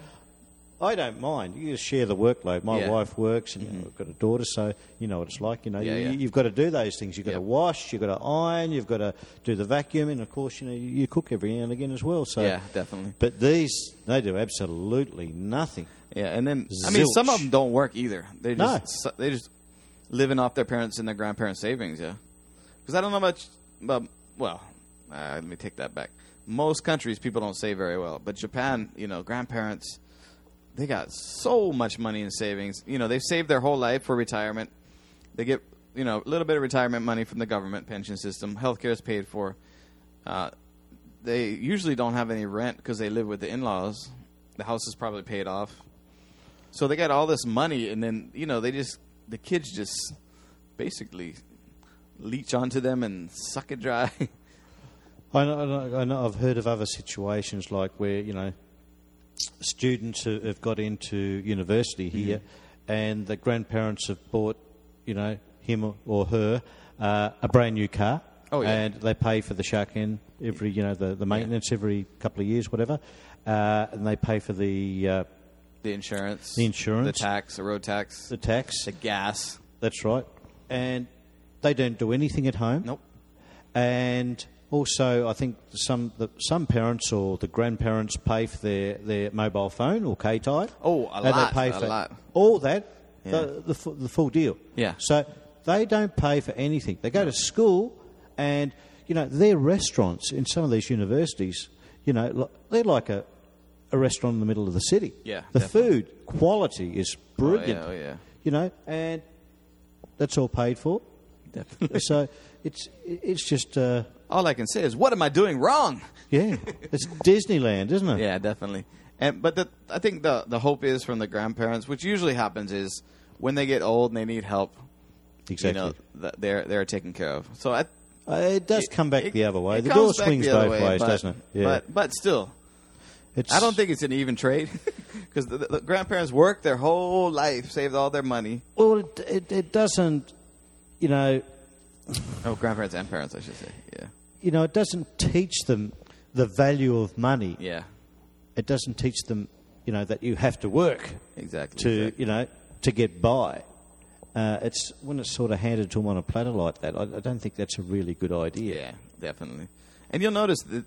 B: I don't mind. You just share the workload. My
A: Yeah. Mm-hmm.
B: wife works, and you know, I've got a daughter, so you know what it's like. You know,
A: Yeah,
B: you,
A: yeah.
B: you've got to do those things. You've got
A: Yep.
B: to wash, you've got to iron, you've got to do the vacuuming. Of course, you know you, you cook every now and again as well. So
A: Yeah, definitely.
B: But these, they do absolutely nothing.
A: Yeah, and then I mean, some
B: Zilch.
A: of them don't work either. They
B: No.
A: just they just living off their parents and their grandparents' savings. Yeah, because I don't know much. But well, uh, let me take that back. Most countries people don't save very well, but Japan, you know, grandparents they got so much money in savings. You know, they've saved their whole life for retirement. They get you know a little bit of retirement money from the government pension system. Healthcare is paid for. Uh, they usually don't have any rent because they live with the in-laws. The house is probably paid off. So they got all this money, and then you know they just the kids just basically leech onto them and suck it dry.
B: I know, I know, I know I've heard of other situations like where you know students who have got into university
A: Mm-hmm.
B: here, and the grandparents have bought, you know, him or her uh, a brand new car.
A: Oh, yeah.
B: And they pay for the shaken every, you know, the, the maintenance every couple of years, whatever, uh, and they pay for the uh,
A: the insurance,
B: The insurance.
A: the tax, the road tax,
B: the tax.
A: the gas.
B: That's right, and they don't do anything at home.
A: Nope.
B: and also I think some the, some parents or the grandparents pay for their, their mobile phone or keitai.
A: Oh, a lot, a lot.
B: all that,
A: Yeah.
B: the, the, the full deal.
A: Yeah.
B: So they don't pay for anything. They go to school, and you know their restaurants in some of these universities. You know, they're like a a restaurant in the middle of the city.
A: Yeah,
B: The
A: definitely.
B: food quality is brilliant.
A: Oh yeah, oh yeah,
B: You know, and that's all paid for.
A: definitely.
B: so it's it's just uh,
A: all I can say is, what am I doing wrong?
B: yeah, it's Disneyland, isn't it?
A: Yeah, definitely. And but the, I think the the hope is from the grandparents, which usually happens is when they get old and they need help.
B: exactly.
A: You know, th- they're they're taken care of. So I,
B: Uh, it does come back
A: it-
B: the other way. The door swings both
A: way,
B: ways,
A: but-
B: doesn't it? Yeah.
A: But but still,
B: it's,
A: I don't think it's an even trade because the, the grandparents worked their whole life, saved all their money.
B: Well, it, it, it doesn't. You know,
A: Oh, grandparents and parents, I should say. Yeah,
B: you know, it doesn't teach them the value of money.
A: yeah,
B: It doesn't teach them, you know, that you have to work
A: exactly.
B: to,
A: exactly.
B: you know, to get by. Uh, it's when it's sort of handed to them on a platter like that. I, I don't think that's a really good idea.
A: Yeah, definitely. And you'll notice that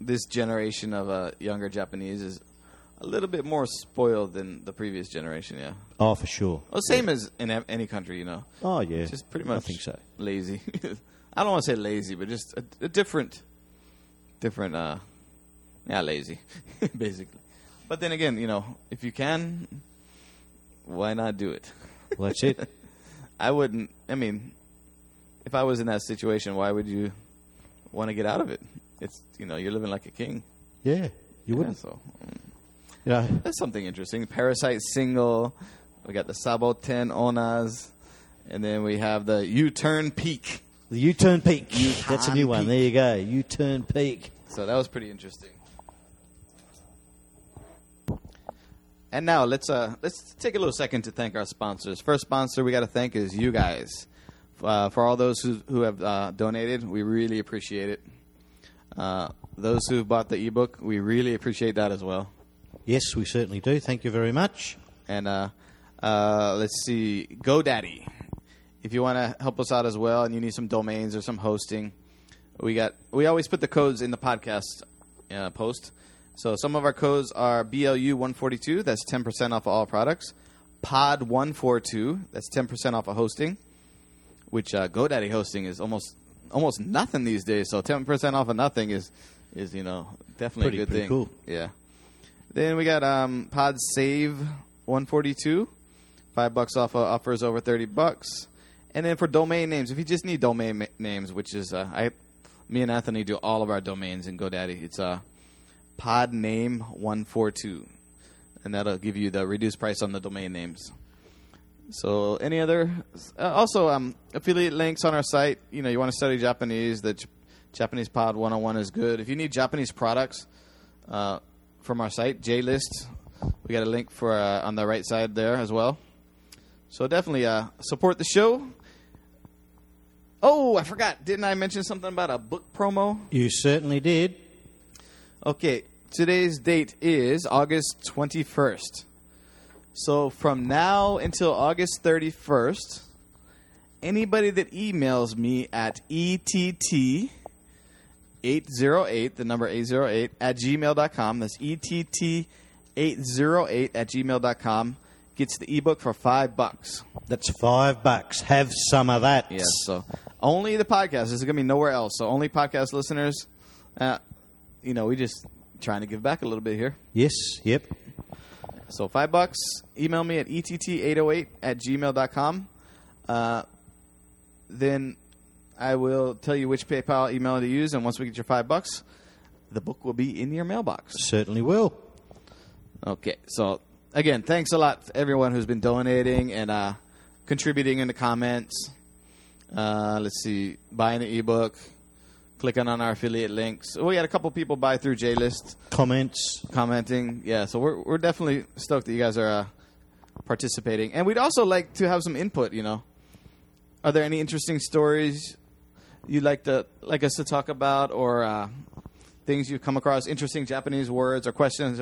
A: this generation of uh, younger Japanese is a little bit more spoiled than the previous generation. Yeah.
B: Oh, for sure.
A: Well, same as in any country, you know.
B: Oh, yeah.
A: Just pretty much.
B: I think so.
A: Lazy. I don't want to say lazy, but just a, a different, different. uh Yeah, lazy, basically. But then again, you know, if you can, why not do it?
B: That's it.
A: I wouldn't. I mean, if I was in that situation, why would you want to get out of it? It's you know you're living like a king.
B: Yeah, you wouldn't.
A: so
B: yeah,
A: that's something interesting. Parasite single. We got the Saboten Onas, and then we have the U Turn Peak.
B: the U-turn peak.
A: U-turn
B: That's a new one.
A: peak.
B: There you go. U-turn peak.
A: So that was pretty interesting. And now let's uh let's take a little second to thank our sponsors. First sponsor we got to thank is you guys. Uh, for all those who who have uh, donated, we really appreciate it. Uh, those who bought the ebook, we really appreciate that as well.
B: Yes, we certainly do. Thank you very much.
A: And uh, uh, let's see, GoDaddy. If you want to help us out as well, and you need some domains or some hosting, we got. We always put the codes in the podcast uh, post. So some of our codes are BLU one forty two. That's ten percent off of all products. Pod one four two. That's ten percent off of hosting. Which uh, GoDaddy hosting is almost almost nothing these days. So ten percent off of nothing is is you know definitely
B: Pretty-
A: a good
B: pretty
A: thing.
B: cool.
A: Yeah. Then we got um, Pod Save 142, five bucks off of offers over 30 bucks. And then for domain names, if you just need domain ma- names, which is uh, I, me and Anthony do all of our domains in GoDaddy. It's uh, Pod Name 142, and that'll give you the reduced price on the domain names. So any other? Uh, also, um, affiliate links on our site. You know, you want to study Japanese, the J- Japanese Pod 101 is good. If you need Japanese products uh, from our site, JList, we got a link for uh, on the right side there as well. So definitely uh, support the show. Oh, I forgot. Didn't I mention something about a book promo?
B: You certainly did.
A: Okay, today's date is August 21st. So from now until August 31st, anybody that emails me at ETT 808, the number 808, at gmail.com, that's ETT 808 at gmail.com, gets the ebook for five bucks.
B: That's five bucks. Have some of that.
A: Yes, so only the podcast. This is going to be nowhere else. So only podcast listeners. Uh, you know, we just trying to give back a little bit here.
B: Yes. Yep.
A: So five bucks. Email me at ett808 at gmail.com. Uh, then I will tell you which PayPal email to use, and once we get your five bucks, the book will be in your mailbox.
B: Certainly will.
A: Okay, so again, thanks a lot to everyone who's been donating and uh, contributing in the comments. Uh, let's see, buying the ebook, clicking on our affiliate links. We had a couple people buy through JList,
B: Comments.
A: commenting. Yeah, so we're we're definitely stoked that you guys are uh, participating, and we'd also like to have some input. You know, are there any interesting stories you'd like to like us to talk about, or uh, things you've come across, interesting Japanese words or questions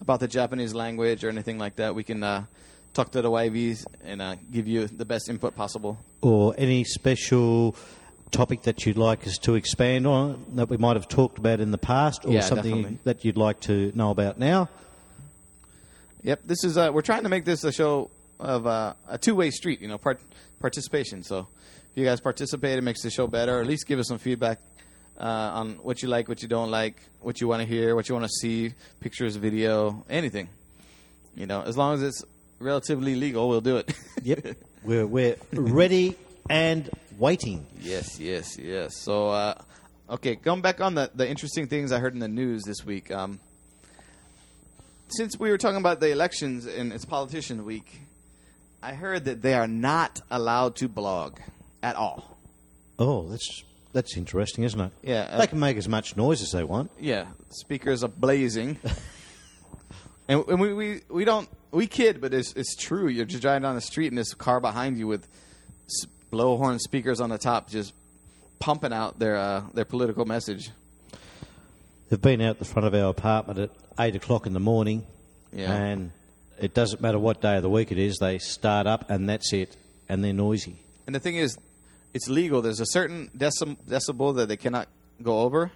A: about the Japanese language or anything like that? We can uh, talk to the YVs and uh, give you the best input possible.
B: Or any special topic that you'd like us to expand on that we might have talked about in the past, or
A: Yeah,
B: something
A: definitely.
B: that you'd like to know about now.
A: Yep, this is uh, we're trying to make this a show of uh, a two-way street. You know, part participation. So if you guys participate, it makes the show better. Or at least give us some feedback uh, on what you like, what you don't like, what you want to hear, what you want to see, pictures, video, anything. You know, as long as it's relatively legal, we'll do it.
B: Yep. we're we're ready and waiting.
A: Yes, yes, yes. So, uh, okay, going back on the, the interesting things I heard in the news this week. Um, since we were talking about the elections and it's politician week, I heard that they are not allowed to blog at all.
B: Oh, that's that's interesting, isn't it?
A: Yeah, uh,
B: they can make as much noise as they want.
A: Yeah, speakers are blazing. and, and we, we, we don't, we kid, but it's, it's true. You're just driving down the street and this car behind you with blowhorn speakers on the top just pumping out their, uh, their political message.
B: They've been out the front of our apartment at eight o'clock in the morning,
A: Yeah.
B: and it doesn't matter what day of the week it is. They start up, and that's it, and they're noisy.
A: And the thing is, it's legal. There's a certain decim- decibel that they cannot go over,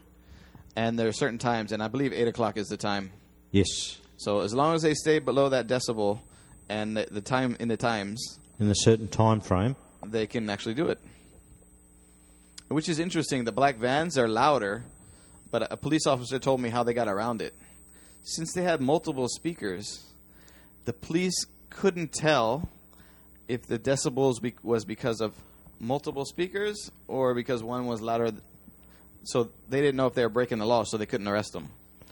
A: and there are certain times, and I believe 8 o'clock is the time.
B: Yes,
A: So as long as they stay below that decibel and the, the time in the times,
B: in a certain time frame.
A: they can actually do it. Which is interesting. The black vans are louder, but a police officer told me how they got around it. Since they had multiple speakers, the police couldn't tell if the decibels be- was because of multiple speakers or because one was louder. th- So they didn't know if they were breaking the law, so they couldn't arrest them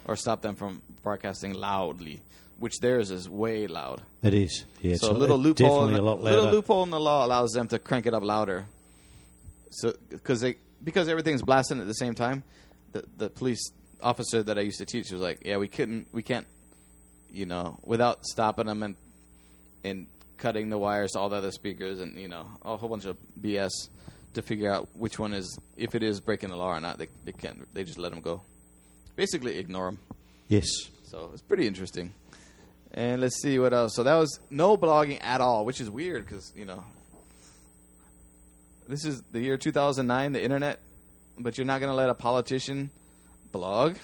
A: or stop them from broadcasting loudly, which theirs is way loud.
B: It is. Yeah,
A: So a little loophole,
B: Definitely
A: the,
B: a lot louder.
A: little loophole in the law allows them to crank it up louder. So because they because everything's blasting at the same time, the the police officer that I used to teach was like, yeah, we couldn't, we can't, you know, without stopping them and and cutting the wires to all the other speakers and you know a whole bunch of BS to figure out which one is if it is breaking the law or not. They they can't. They just let them go. Basically, ignore them.
B: Yes.
A: So it's pretty interesting. And let's see what else. So that was no blogging at all, which is weird because you know this is the year 2009, the internet, but you're not going to let a politician blog.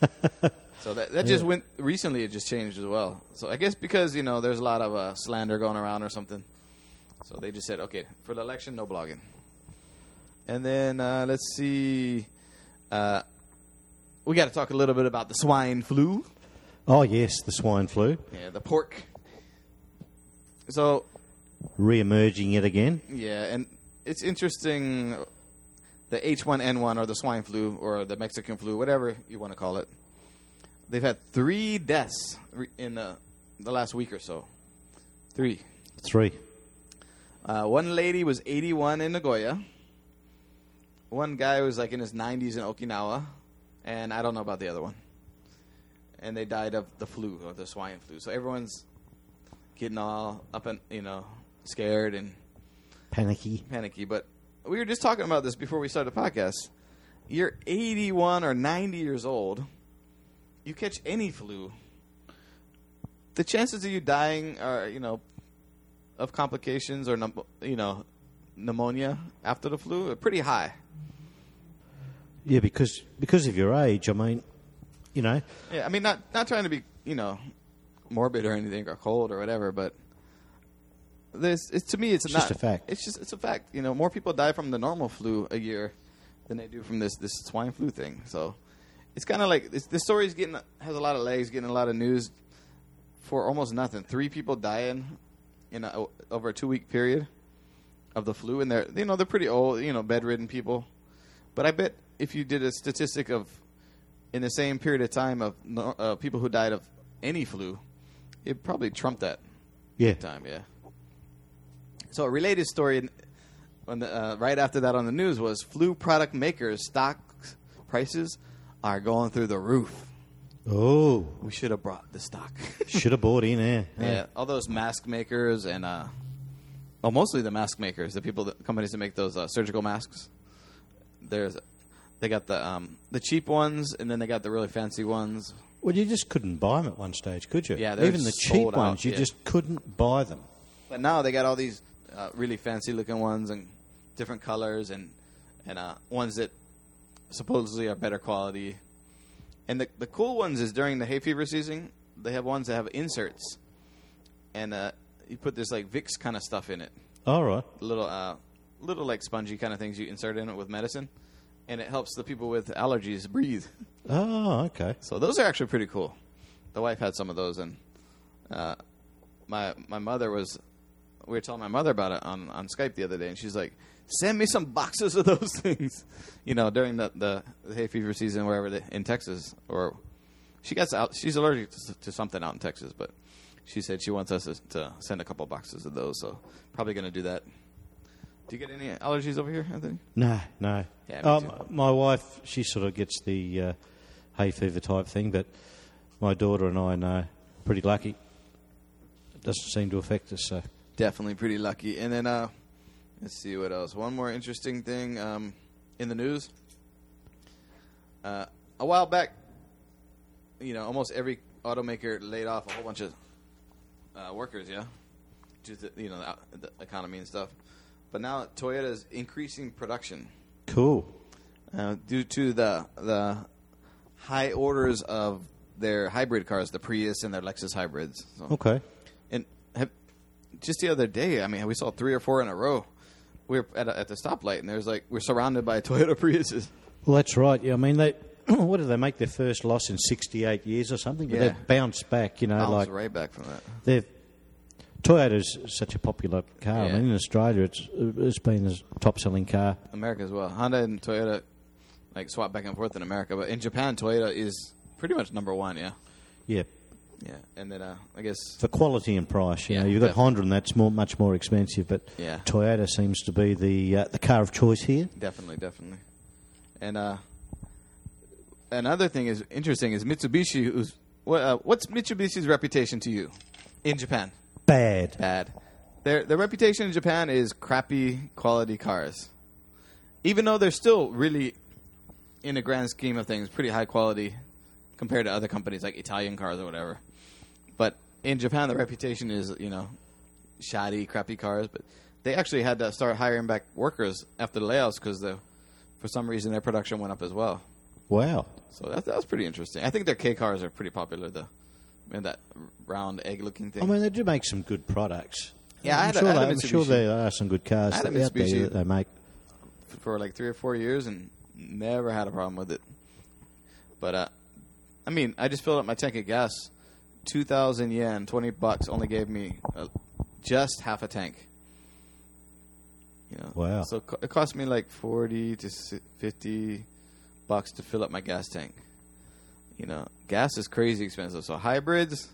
A: so that that just went recently. It just changed as well. So I guess because you know there's a lot of uh, slander going around or something. So they just said, okay, for the election, no blogging. And then uh, let's see. Uh, we got to talk a little bit about the swine flu.
B: Oh yes, the swine flu
A: Yeah, the pork. So
B: re-emerging yet again.
A: yeah, and it's interesting. The H1N1 or the swine flu or the Mexican flu, whatever you want to call it. They've had three deaths in the, the last week or so. Three.
B: Three.
A: Uh, one lady was 81 in Nagoya. one guy was like in his 90s in Okinawa, and I don't know about the other one. And they died of the flu or the swine flu. So everyone's getting all up and you know scared and
B: Panicky.
A: panicky. But we were just talking about this before we started the podcast. You're 81 or 90 years old. You catch any flu. The chances of you dying are, you know, of complications or, you know, pneumonia after the flu are pretty high.
B: Yeah, because because of your age, I mean, you know,
A: Yeah, I mean, not not trying to be, you know, morbid or anything or cold or whatever, but this it's, to me it's,
B: It's
A: not
B: just a fact.
A: It's just it's a fact. You know, more people die from the normal flu a year than they do from this this swine flu thing. So it's kind of like this, this story's getting has a lot of legs, getting a lot of news for almost nothing. Three people dying in a, over a two week period of the flu, and they're you know they're pretty old, you know, bedridden people. But I bet if you did a statistic of in the same period of time of uh, people who died of any flu, it probably trumped that
B: yeah,
A: time. Yeah. So a related story, the, uh, right after that on the news was flu product makers stock prices are going through the roof.
B: oh,
A: We should have brought the stock.
B: should have bought in there.
A: yeah, all those mask makers and uh, well, mostly the mask makers, the people, that, companies that make those uh, surgical masks. There's, they got the um, the cheap ones, and then they got the really fancy ones.
B: Well, you just couldn't buy them at one stage, could you?
A: Yeah,
B: even the cheap
A: out,
B: ones, you
A: yeah.
B: just couldn't buy them.
A: But now they got all these uh, really fancy looking ones and different colors and and uh, ones that supposedly are better quality. And the the cool ones is during the hay fever season, they have ones that have inserts, and uh, you put this like Vicks kind of stuff in it,
B: All right.
A: little uh, little like spongy kind of things you insert in it with medicine, and it helps the people with allergies breathe.
B: Oh, okay.
A: So those are actually pretty cool. The wife had some of those, and uh, my my mother was. We were telling my mother about it on, on Skype the other day, and she's like, "Send me some boxes of those things." You know, during the, the, the hay fever season, wherever they, in Texas, or she gets out. She's allergic to, to something out in Texas, but she said she wants us to, to send a couple boxes of those. So probably going to do that. Do you get any allergies over here, Anthony?
B: No, no.
A: Yeah,
B: um, my wife, she sort of gets the uh, hay fever type thing, but my daughter and I know pretty lucky. It doesn't seem to affect us. So
A: Definitely pretty lucky. And then uh, let's see what else. One more interesting thing um, in the news. Uh, a while back, you know, almost every automaker laid off a whole bunch of uh, workers. Yeah, due to you know the, the economy and stuff. But now Toyota is increasing production
B: cool.
A: uh, due to the the high orders of their hybrid cars, the Prius and their Lexus hybrids. So.
B: Okay.
A: And have, just the other day, I mean, we saw three or four in a row. We were at, a, at the stoplight, and there's like we're surrounded by Toyota Priuses.
B: Well, that's right. Yeah, I mean, they what did they make their first loss in sixty-eight years or something? But
A: Yeah.
B: they've bounced back. You know, like
A: right back from that.
B: they've. Toyota's such a popular car.
A: Yeah.
B: I mean, in Australia, it's it's been the top-selling car.
A: America as well. Honda and Toyota like swap back and forth in America, but in Japan, Toyota is pretty much number one. Yeah,
B: Yeah,
A: yeah. And then uh, I guess
B: for quality and price. You
A: Yeah,
B: know, you've got
A: definitely.
B: Honda, and that's more much more expensive. But
A: Yeah.
B: Toyota seems to be the uh, the car of choice here.
A: definitely, definitely. And uh, another thing is interesting is Mitsubishi. Who's what, uh, what's Mitsubishi's reputation to you in Japan?
B: Bad.
A: bad. Their their reputation in Japan is crappy quality cars. Even though they're still really in the grand scheme of things pretty high quality compared to other companies like Italian cars or whatever. In Japan the reputation is, you know, shoddy, crappy cars, but they actually had to start hiring back workers after the layoffs the for some reason their production went up as well.
B: Wow.
A: So that, that was pretty interesting. I think their K cars are pretty popular the and that round egg looking thing.
B: I mean, they do make some good products.
A: Yeah, I
B: I'm
A: had
B: sure,
A: a
B: they, I'm sure there are some good cars
A: I had a
B: out there that they make.
A: for like three or four years and never had a problem with it. But uh, I mean, I just filled up my tank of gas, two thousand yen, twenty bucks, only gave me uh, just half a tank. You know,
B: Wow.
A: So it co- it cost me like forty to fifty bucks to fill up my gas tank. You know, gas is crazy expensive. So hybrids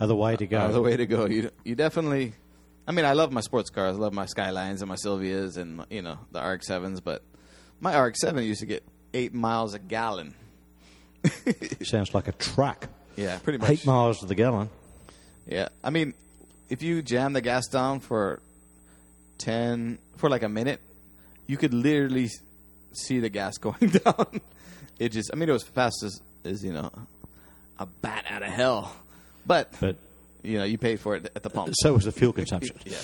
B: Are the way to go.
A: are the way to go. You you definitely. I mean, I love my sports cars. I love my Skylines and my Sylvias and you know the RX sevens, but my RX-7 used to get eight miles a gallon.
B: Sounds like a truck.
A: Yeah, pretty much.
B: Eight miles to the gallon.
A: Yeah, I mean, if you jam the gas down for ten for like a minute, you could literally see the gas going down. It just, I mean, it was fast as, as you know, a bat out of hell. But
B: But
A: you know, you paid for it at the pump.
B: so was the fuel consumption.
A: yeah.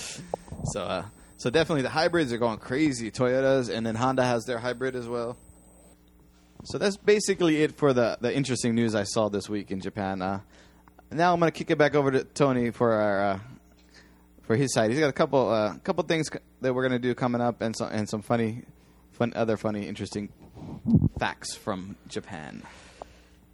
A: So, uh, so definitely the hybrids are going crazy. Toyotas and then Honda has their hybrid as well. So that's basically it for the the interesting news I saw this week in Japan. Uh, now I'm going to kick it back over to Tony for our uh, for his side. He's got a couple uh, couple things c- that we're going to do coming up and some and some funny fun other funny interesting facts from Japan.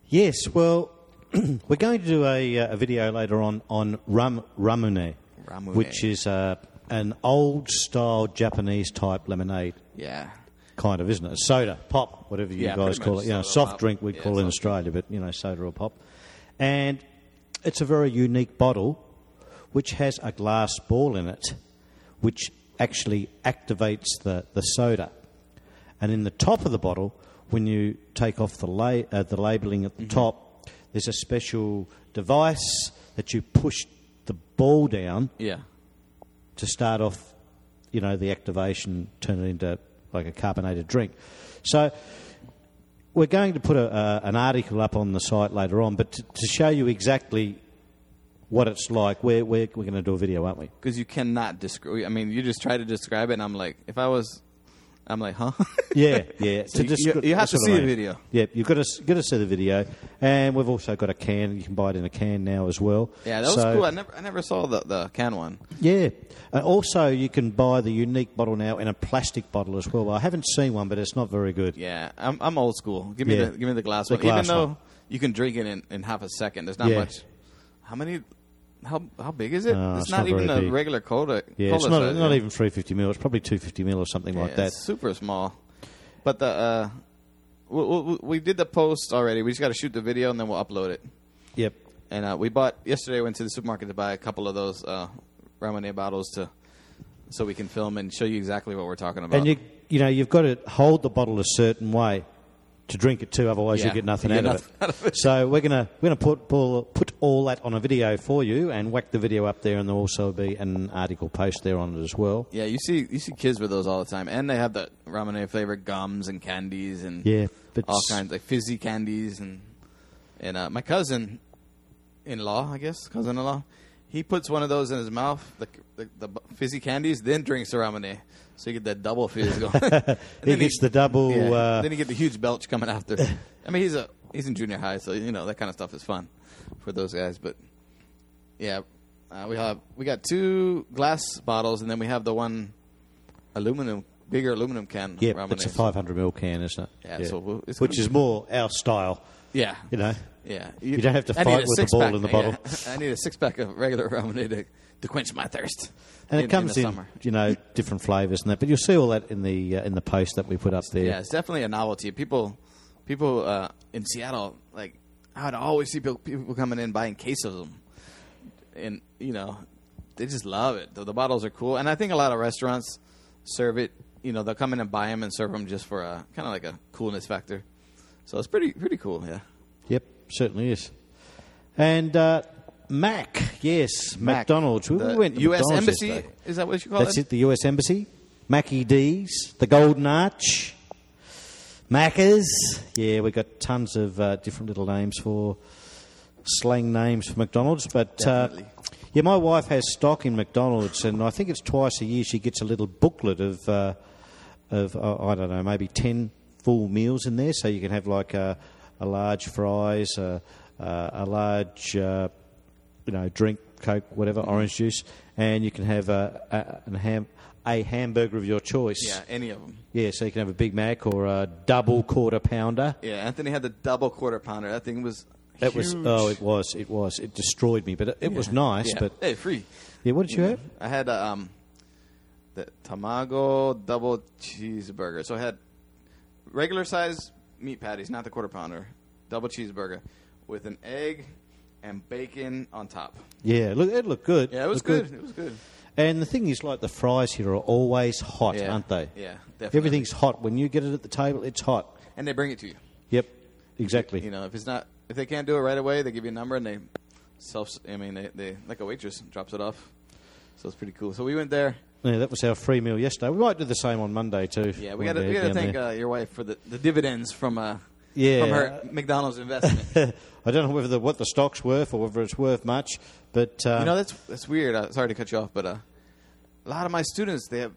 B: Yes, well, we're going to do a, uh, a video later on on ram, ramune,
A: Ramune.
B: which is uh, an old style Japanese type lemonade,
A: Yeah.
B: Kind of, isn't it? Soda, pop, whatever you
A: Yeah,
B: guys call it. You know, soft
A: pop.
B: drink we'd
A: Yeah,
B: call it in. Australia, but you know, soda or pop. And it's a very unique bottle, which has a glass ball in it, which actually activates the, the soda. And in the top of the bottle, when you take off the, la- uh, the labelling at the
A: Mm-hmm.
B: top, there's a special device that you push the ball down
A: Yeah.
B: to start off, you know, the activation, turn it into like a carbonated drink. So we're going to put a, uh, an article up on the site later on, but to, to show you exactly what it's like, we're, we're, we're going to do a video, aren't we?
A: because you cannot describe. I mean, you just try to describe it, and I'm like, if I was, I'm like, huh?
B: Yeah, yeah.
A: So you-
B: descri-
A: you have to see the video.
B: Yeah, you've got to got to see the video, and we've also got a can. You can buy it in a can now as well.
A: yeah, that was cool. I never, I never saw the the can one.
B: Yeah. And also, you can buy the unique bottle now in a plastic bottle as well. I haven't seen one, but it's not very good.
A: Yeah, I'm I'm old school. Give me
B: Yeah.
A: the give me the glass
B: The
A: one.
B: glass
A: Even though
B: one.
A: you can drink it in, in half a second. There's not
B: Yeah.
A: much. How many? How how big is it?
B: Oh,
A: it's,
B: it's
A: not,
B: not
A: even a
B: big.
A: regular cola.
B: Yeah,
A: cola
B: it's not,
A: size,
B: not
A: yeah.
B: even 350 mil. It's probably 250 mil or something like that.
A: it's super small. But the uh, we, we, we did the post already. We just got to shoot the video and then we'll upload it.
B: Yep.
A: And uh, we bought yesterday. Went to the supermarket to buy a couple of those uh, Ramune bottles to, so we can film and show you exactly what we're talking about.
B: And you, you know, you've got to hold the bottle a certain way to drink it too. Otherwise,
A: Yeah,
B: you get nothing,
A: you
B: out,
A: get
B: of
A: nothing out of it.
B: So we're gonna we're gonna put pull, put all that on a video for you and whack the video up there, and there'll also be an article post there on it as well.
A: yeah, you see you see kids with those all the time, and they have the Ramune flavored gums and candies and
B: Yeah,
A: all kinds like fizzy candies and and uh, my cousin in law, I guess cousin in law, he puts one of those in his mouth, the, the, the fizzy candies, then drinks the Ramune, so you get that double fizz going.
B: He gets the double.
A: Yeah.
B: Uh,
A: then you get the huge belch coming after. I mean, he's a he's in junior high, so you know that kind of stuff is fun for those guys. But yeah, uh, we have we got two glass bottles, and then we have the one aluminum, bigger aluminum can.
B: yeah, it's a 500 ml can, isn't it?
A: Yeah, so we'll- it's
B: which is more our style.
A: Yeah,
B: You know,
A: yeah.
B: You don't have to
A: I
B: fight with the ball
A: pack,
B: in the
A: yeah.
B: bottle.
A: I need a six pack of regular Ramune to, quench my thirst.
B: and
A: in,
B: it comes
A: in,
B: in, you know different flavors and that. But you'll see all that in the uh, in the post that we put up there.
A: Yeah, it's definitely a novelty. People, people uh, in Seattle, like I would always see people, people coming in buying cases of them, and you know, they just love it. The, the bottles are cool, and I think a lot of restaurants serve it. You know, they'll come in and buy them and serve them just for a kind of like a coolness factor. So it's pretty pretty cool. Yeah,
B: Yep, certainly is. And uh, Mac, yes,
A: Mac,
B: McDonald's. We,
A: the
B: went to
A: U.S.
B: McDonald's
A: Embassy.
B: yesterday.
A: Is that what you call
B: That's
A: it?
B: That's it, the U.S. Embassy. Mackie D's, the Golden Arch, Macca's. Yeah, we got tons of uh, different little names for slang names for McDonald's. But uh, yeah, my wife has stock in McDonald's, and I think it's twice a year she gets a little booklet of uh, of uh, I don't know, maybe ten full meals in there, so you can have like a, a large fries, a, a large uh, you know drink, coke, whatever, orange juice, and you can have a, a, an ham, a hamburger of your choice.
A: Yeah, any of them.
B: Yeah, so you can have a Big Mac or a double quarter pounder.
A: Yeah, Anthony had the double quarter pounder. That thing was.
B: It was oh, it was, it was, it destroyed me, but it, it was nice.
A: Yeah.
B: But
A: hey, free.
B: yeah, what did you have?
A: I had uh, um, the tamago double cheeseburger. So I had regular size meat patties, not the quarter pounder, double cheeseburger with an egg and bacon on top.
B: Yeah, look, it looked good.
A: Yeah, it was
B: Looked
A: good. It was good.
B: And the thing is, like the fries here are always hot,
A: Yeah.
B: aren't they?
A: Yeah, definitely.
B: Everything's hot. When you get it at the table, it's hot.
A: and they bring it to you.
B: Yep, exactly.
A: You know, if it's not, if they can't do it right away, they give you a number and they self. I mean, they, they like a waitress drops it off. So it's pretty cool. So we went there.
B: Yeah, that was our free meal yesterday. We might do the same on Monday too.
A: Yeah, we got to
B: we're
A: got to thank uh, your wife for the, the dividends from uh
B: Yeah.
A: from her McDonald's investment.
B: I don't know whether the, what the stock's worth or whether it's worth much, but uh,
A: you know, that's that's weird. Uh, sorry to cut you off, but uh, a lot of my students they have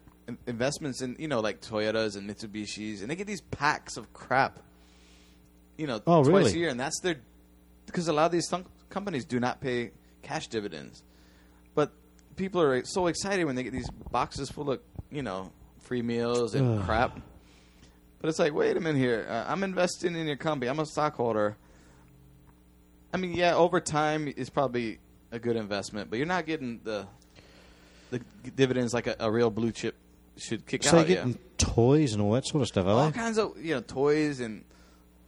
A: investments in you know like Toyotas and Mitsubishis, and they get these packs of crap. You know,
B: Oh,
A: twice
B: really?
A: a year, and that's their because a lot of these thunk- companies do not pay cash dividends, but people are so excited when they get these boxes full of you know free meals and crap. But it's like, wait a minute here. Uh, I'm investing in your company. I'm a stockholder. I mean, yeah, over time is probably a good investment, but you're not getting the the dividends like a, a real blue chip should kick
B: so you're
A: out. Yeah.
B: getting toys and all that sort of stuff, are
A: All
B: they?
A: kinds of you know toys and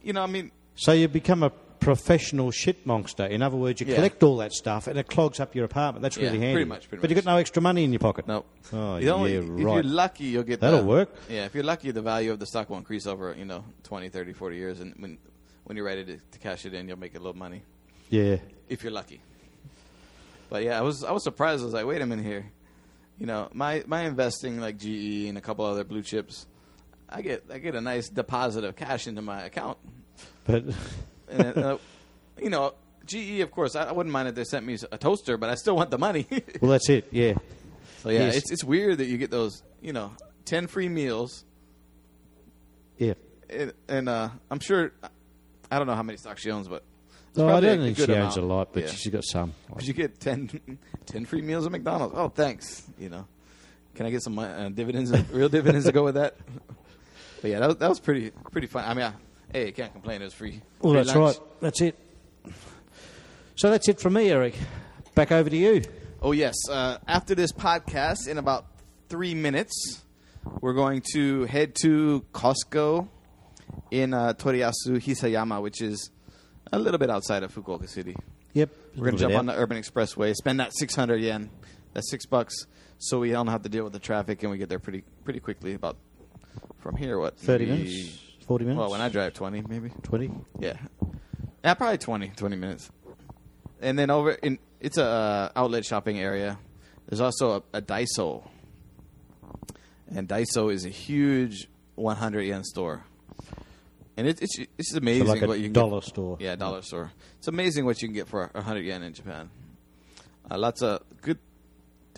A: you know, I mean,
B: So you become a professional shit monster. In other words, you
A: Yeah.
B: collect all that stuff and it clogs up your apartment. That's
A: Yeah,
B: really handy.
A: pretty much, pretty
B: but you
A: much.
B: got no extra money in your pocket.
A: no.
B: Oh,
A: You don't-
B: yeah,
A: if
B: right.
A: you're lucky, you'll get
B: That'll
A: the-
B: work.
A: Yeah, if you're lucky, the value of the stock will increase over you know 20, 30, 40 years, and when when you're ready to, to cash it in, you'll make a little money
B: Yeah.
A: if you're lucky. But yeah, I was I was surprised. I was like, wait a minute here, you know, my my investing like GE and a couple other blue chips, I get I get a nice deposit of cash into my account.
B: But
A: And, uh, you know, GE, of course, I, I wouldn't mind if they sent me a toaster, but I still want the money.
B: well, that's it. Yeah.
A: so yeah,
B: Yes.
A: it's it's weird that you get those, you know, ten free meals,
B: Yeah.
A: and, and uh, I'm sure, I don't know how many stocks she owns, but it's
B: No, I
A: probably
B: don't
A: a
B: think
A: good
B: she owns
A: amount.
B: a lot, but
A: Yeah.
B: she's got some.
A: Because you get 10, 10 free meals at McDonald's. Oh, thanks. You know, can I get some uh, dividends, real dividends to go with that? But yeah, that was, that was pretty pretty fun. I mean, I, hey, can't complain. It was free.
B: Well,
A: free
B: that's
A: lunch.
B: right. That's it. So that's it from me, Eric. Back over to you.
A: Oh yes. Uh, after this podcast, in about three minutes, we're going to head to Costco in uh, Toriyasu Hisayama, which is a little bit outside of Fukuoka City.
B: Yep.
A: We're going to jump on the Urban Expressway, spend that 600 yen, that's six bucks, so we don't have to deal with the traffic, and we get there pretty pretty quickly. About from here, what?
B: 30
A: maybe-
B: minutes? 40 minutes?
A: Well, when I drive, 20 maybe.
B: 20?
A: Yeah, yeah, probably 20, 20 minutes. And then over in it's a uh, outlet shopping area. There's also a, a Daiso, and Daiso is a huge 100 yen store. And it, it's it's
B: So
A: amazing
B: like a
A: what you can
B: dollar
A: get.
B: store.
A: Yeah, dollar store. It's amazing what you can get for hundred yen in Japan. Uh, lots of good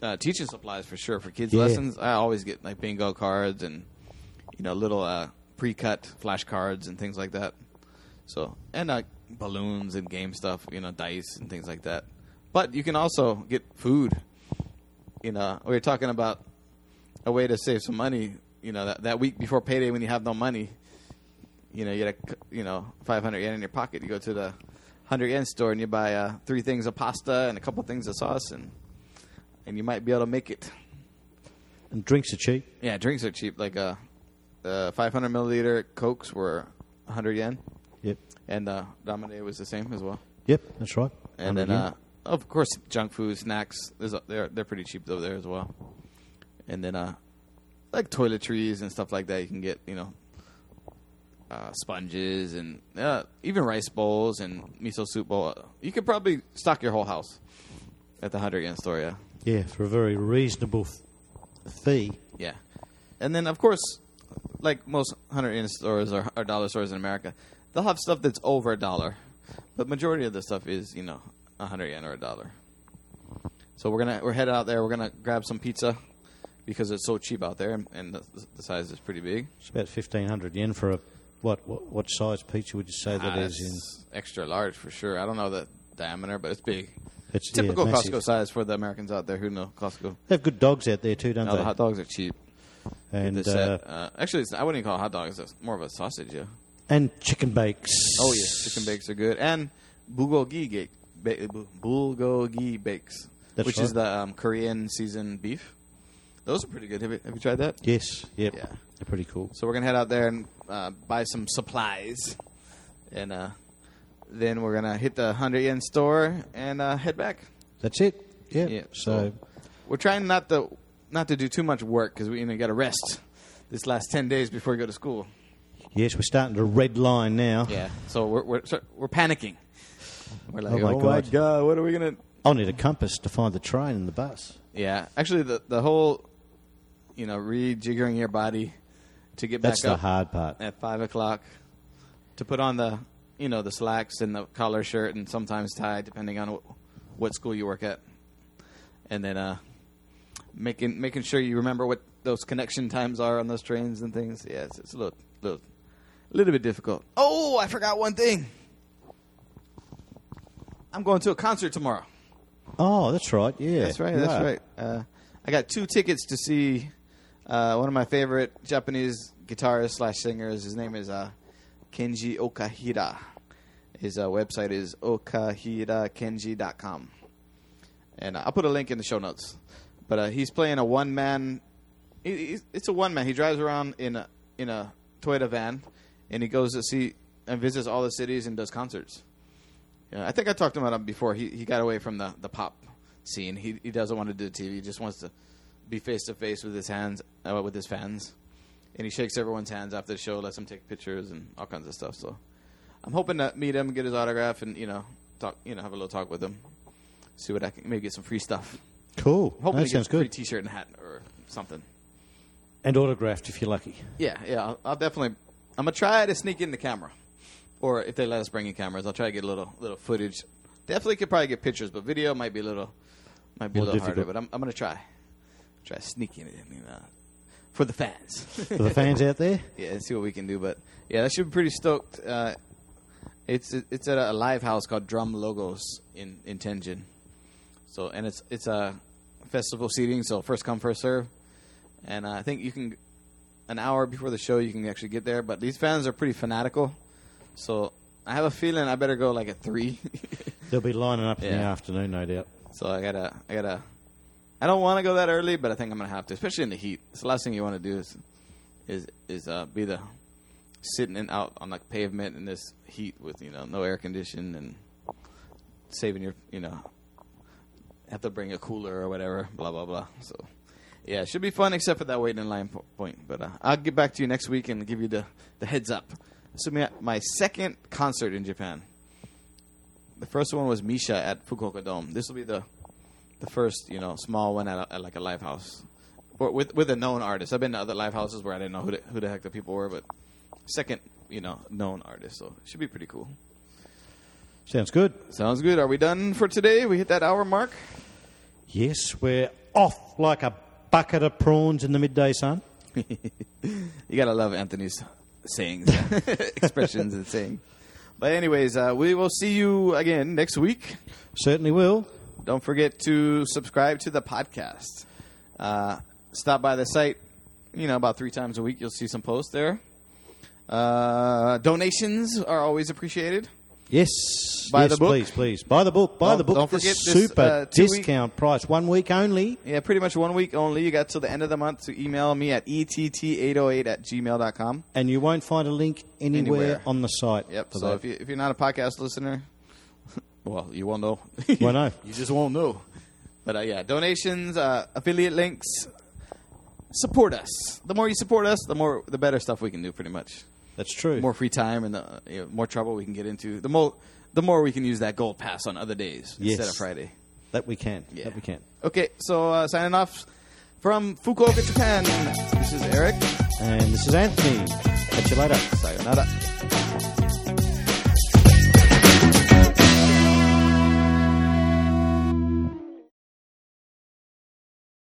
A: uh, teaching supplies for sure for kids'
B: Yeah.
A: lessons. I always get like bingo cards and you know little uh, pre-cut flashcards and things like that. So and uh, balloons and game stuff, you know, dice and things like that. But you can also get food. You know, we were talking about a way to save some money. You know, that, that week before payday when you have no money, you know, you get a, you know, 500 yen in your pocket. You go to the 100 yen store and you buy uh, three things of pasta and a couple things of sauce, and and you might be able to make it.
B: And drinks are cheap.
A: Yeah, drinks are cheap. Like uh, the 500 milliliter Cokes were 100 yen,
B: Yep.
A: and uh, Domine was the same as well.
B: Yep, that's right.
A: And then,
B: 100 yen.
A: uh, of course, junk food, snacks. There's a, they're they're pretty cheap over there as well. And then, uh, like toiletries and stuff like that, you can get you know, uh, sponges and uh, even rice bowls and miso soup bowl. You could probably stock your whole house at the hundred yen store. Yeah,
B: yeah, for a very reasonable f- fee.
A: yeah. And then, of course, like most hundred yen stores or, or dollar stores in America, they'll have stuff that's over a dollar, but majority of the stuff is you know a hundred yen or a dollar. So we're gonna we're headed out there. We're gonna grab some pizza because it's so cheap out there, and- and the, the size is pretty big.
B: It's about 1500 yen for a. What, what what size pizza would you say that
A: Ah,
B: is in?
A: extra large for sure. I don't know the diameter, but it's big.
B: It's
A: Typical
B: massive.
A: Costco size for the Americans out there who know Costco.
B: They have good dogs out there too, don't
A: Now
B: they?
A: the hot dogs are cheap.
B: And uh,
A: uh, actually, it's, I wouldn't even call it hot dogs. It's more of a sausage. Yeah.
B: and chicken bakes.
A: Oh yes, chicken bakes are good, and bulgogi gate, ba- bulgogi bakes,
B: That's
A: which is the um, Korean seasoned beef. Those are pretty good. Have you, have you tried that?
B: Yes. Yep.
A: Yeah.
B: They're pretty cool.
A: So we're gonna head out there and uh, buy some supplies, and uh, then we're gonna hit the hundred yen store and uh, head back.
B: That's it. Yeah.
A: Yeah,
B: So,
A: so- we're trying not to not to do too much work because we got to rest this last ten days before we go to school.
B: Yes, we're starting to red line now.
A: Yeah, so we're we're so we're panicking. We're like,
B: Oh, my
A: oh my
B: God."
A: god, what are we gonna?
B: I'll need a compass to find the train and the bus.
A: Yeah, actually, the the whole, you know, rejiggering your body to get
B: That's
A: back
B: the hard part.
A: at five o'clock, to put on the, you know, the slacks and the collar shirt and sometimes tie, depending on what school you work at, and then uh, making making sure you remember what those connection times are on those trains and things. Yeah, it's, it's a little little little bit difficult. Oh, I forgot one thing. I'm going to a concert tomorrow.
B: Oh, that's right. Yeah,
A: That's right. That's right. Uh, I got two tickets to see uh, one of my favorite Japanese guitarists slash singers. His name is uh, Kenji Okahira. His uh, website is okahirakenji.com. And uh, I'll put a link in the show notes. But uh, he's playing a one man. It's a one man. He drives around in a in a Toyota van, and he goes to see and visits all the cities and does concerts. Yeah, I think I talked about him before. He he got away from the, the pop scene. He he doesn't want to do TV. He just wants to be face to face with his hands uh, with his fans, and he shakes everyone's hands after the show, lets them take pictures and all kinds of stuff. So I'm hoping to meet him, get his autograph, and you know talk, you know have a little talk with him, see what I can maybe get some free stuff.
B: Cool.
A: Hoping
B: that sounds
A: get a free
B: good.
A: T-shirt and hat or something.
B: And autographed if you're lucky.
A: Yeah, yeah. I'll, I'll definitely. I'm gonna try to sneak in the camera, or if they let us bring in cameras, I'll try to get a little little footage. Definitely could probably get pictures, but video might be a little might be
B: More
A: a little harder. But I'm I'm gonna try try sneaking it in, you know, for the fans.
B: For the fans out there,
A: yeah, and see what we can do. But yeah, that should be pretty stoked. Uh, it's it's at a live house called Drum Logos in in Tenjin. So and it's it's a festival seating, so first come first serve. And uh, I think you can an hour before the show you can actually get there. But these fans are pretty fanatical, so I have a feeling I better go like at three.
B: they'll be lining up in the afternoon, no doubt.
A: so I gotta I gotta. I don't want to go that early, but I think I'm gonna have to, especially in the heat. It's the last thing you want to do is is is uh, be the sitting in, out on like pavement in this heat with you know no air conditioning and saving your you know have to bring a cooler or whatever. Blah blah blah. So yeah, it should be fun except for that waiting in line po- point. But uh, I'll get back to you next week and give you the the heads up. So be my second concert in Japan. The first one was Misia at Fukuoka Dome. This will be the the first, you know, small one at, a, at like a live house, or with with a known artist. I've been to other live houses where I didn't know who the, who the heck the people were, but second, you know, known artist. So it should be pretty cool.
B: Sounds good.
A: Sounds good. Are we done for today? We hit that hour mark.
B: Yes, we're off like a bucket of prawns in the midday sun.
A: You gotta love Anthony's sayings, expressions, and saying. But anyways, uh, we will see you again next week.
B: Certainly will.
A: Don't forget to subscribe to the podcast. Uh, stop by the site, you know, about three times a week. You'll see some posts there. Uh, donations are always appreciated.
B: Yes.
A: Buy
B: yes,
A: the book.
B: Please, please. Buy the book. Buy
A: Don't-
B: the book.
A: don't forget this,
B: super
A: uh,
B: discount price. One week only.
A: Yeah, pretty much one week only. You got till the end of the month to email me at ett808 at gmail.com.
B: And you won't find a link anywhere,
A: Anywhere.
B: on the site.
A: Yep. So
B: that.
A: if, you, if you're not a podcast listener, well, you won't know.
B: Why not?
A: you just won't know. But uh, yeah, donations, uh, affiliate links, support us. The more you support us, the more the better stuff we can do. Pretty much,
B: That's true.
A: more free time and the you know, more trouble we can get into. The more the more we can use that gold pass on other days
B: Yes.
A: instead of Friday.
B: That we can.
A: Yeah.
B: That we can.
A: Okay, so uh, signing off from Fukuoka, Japan. This is Eric.
B: And this is Anthony. Catch you later.
A: Sayonara.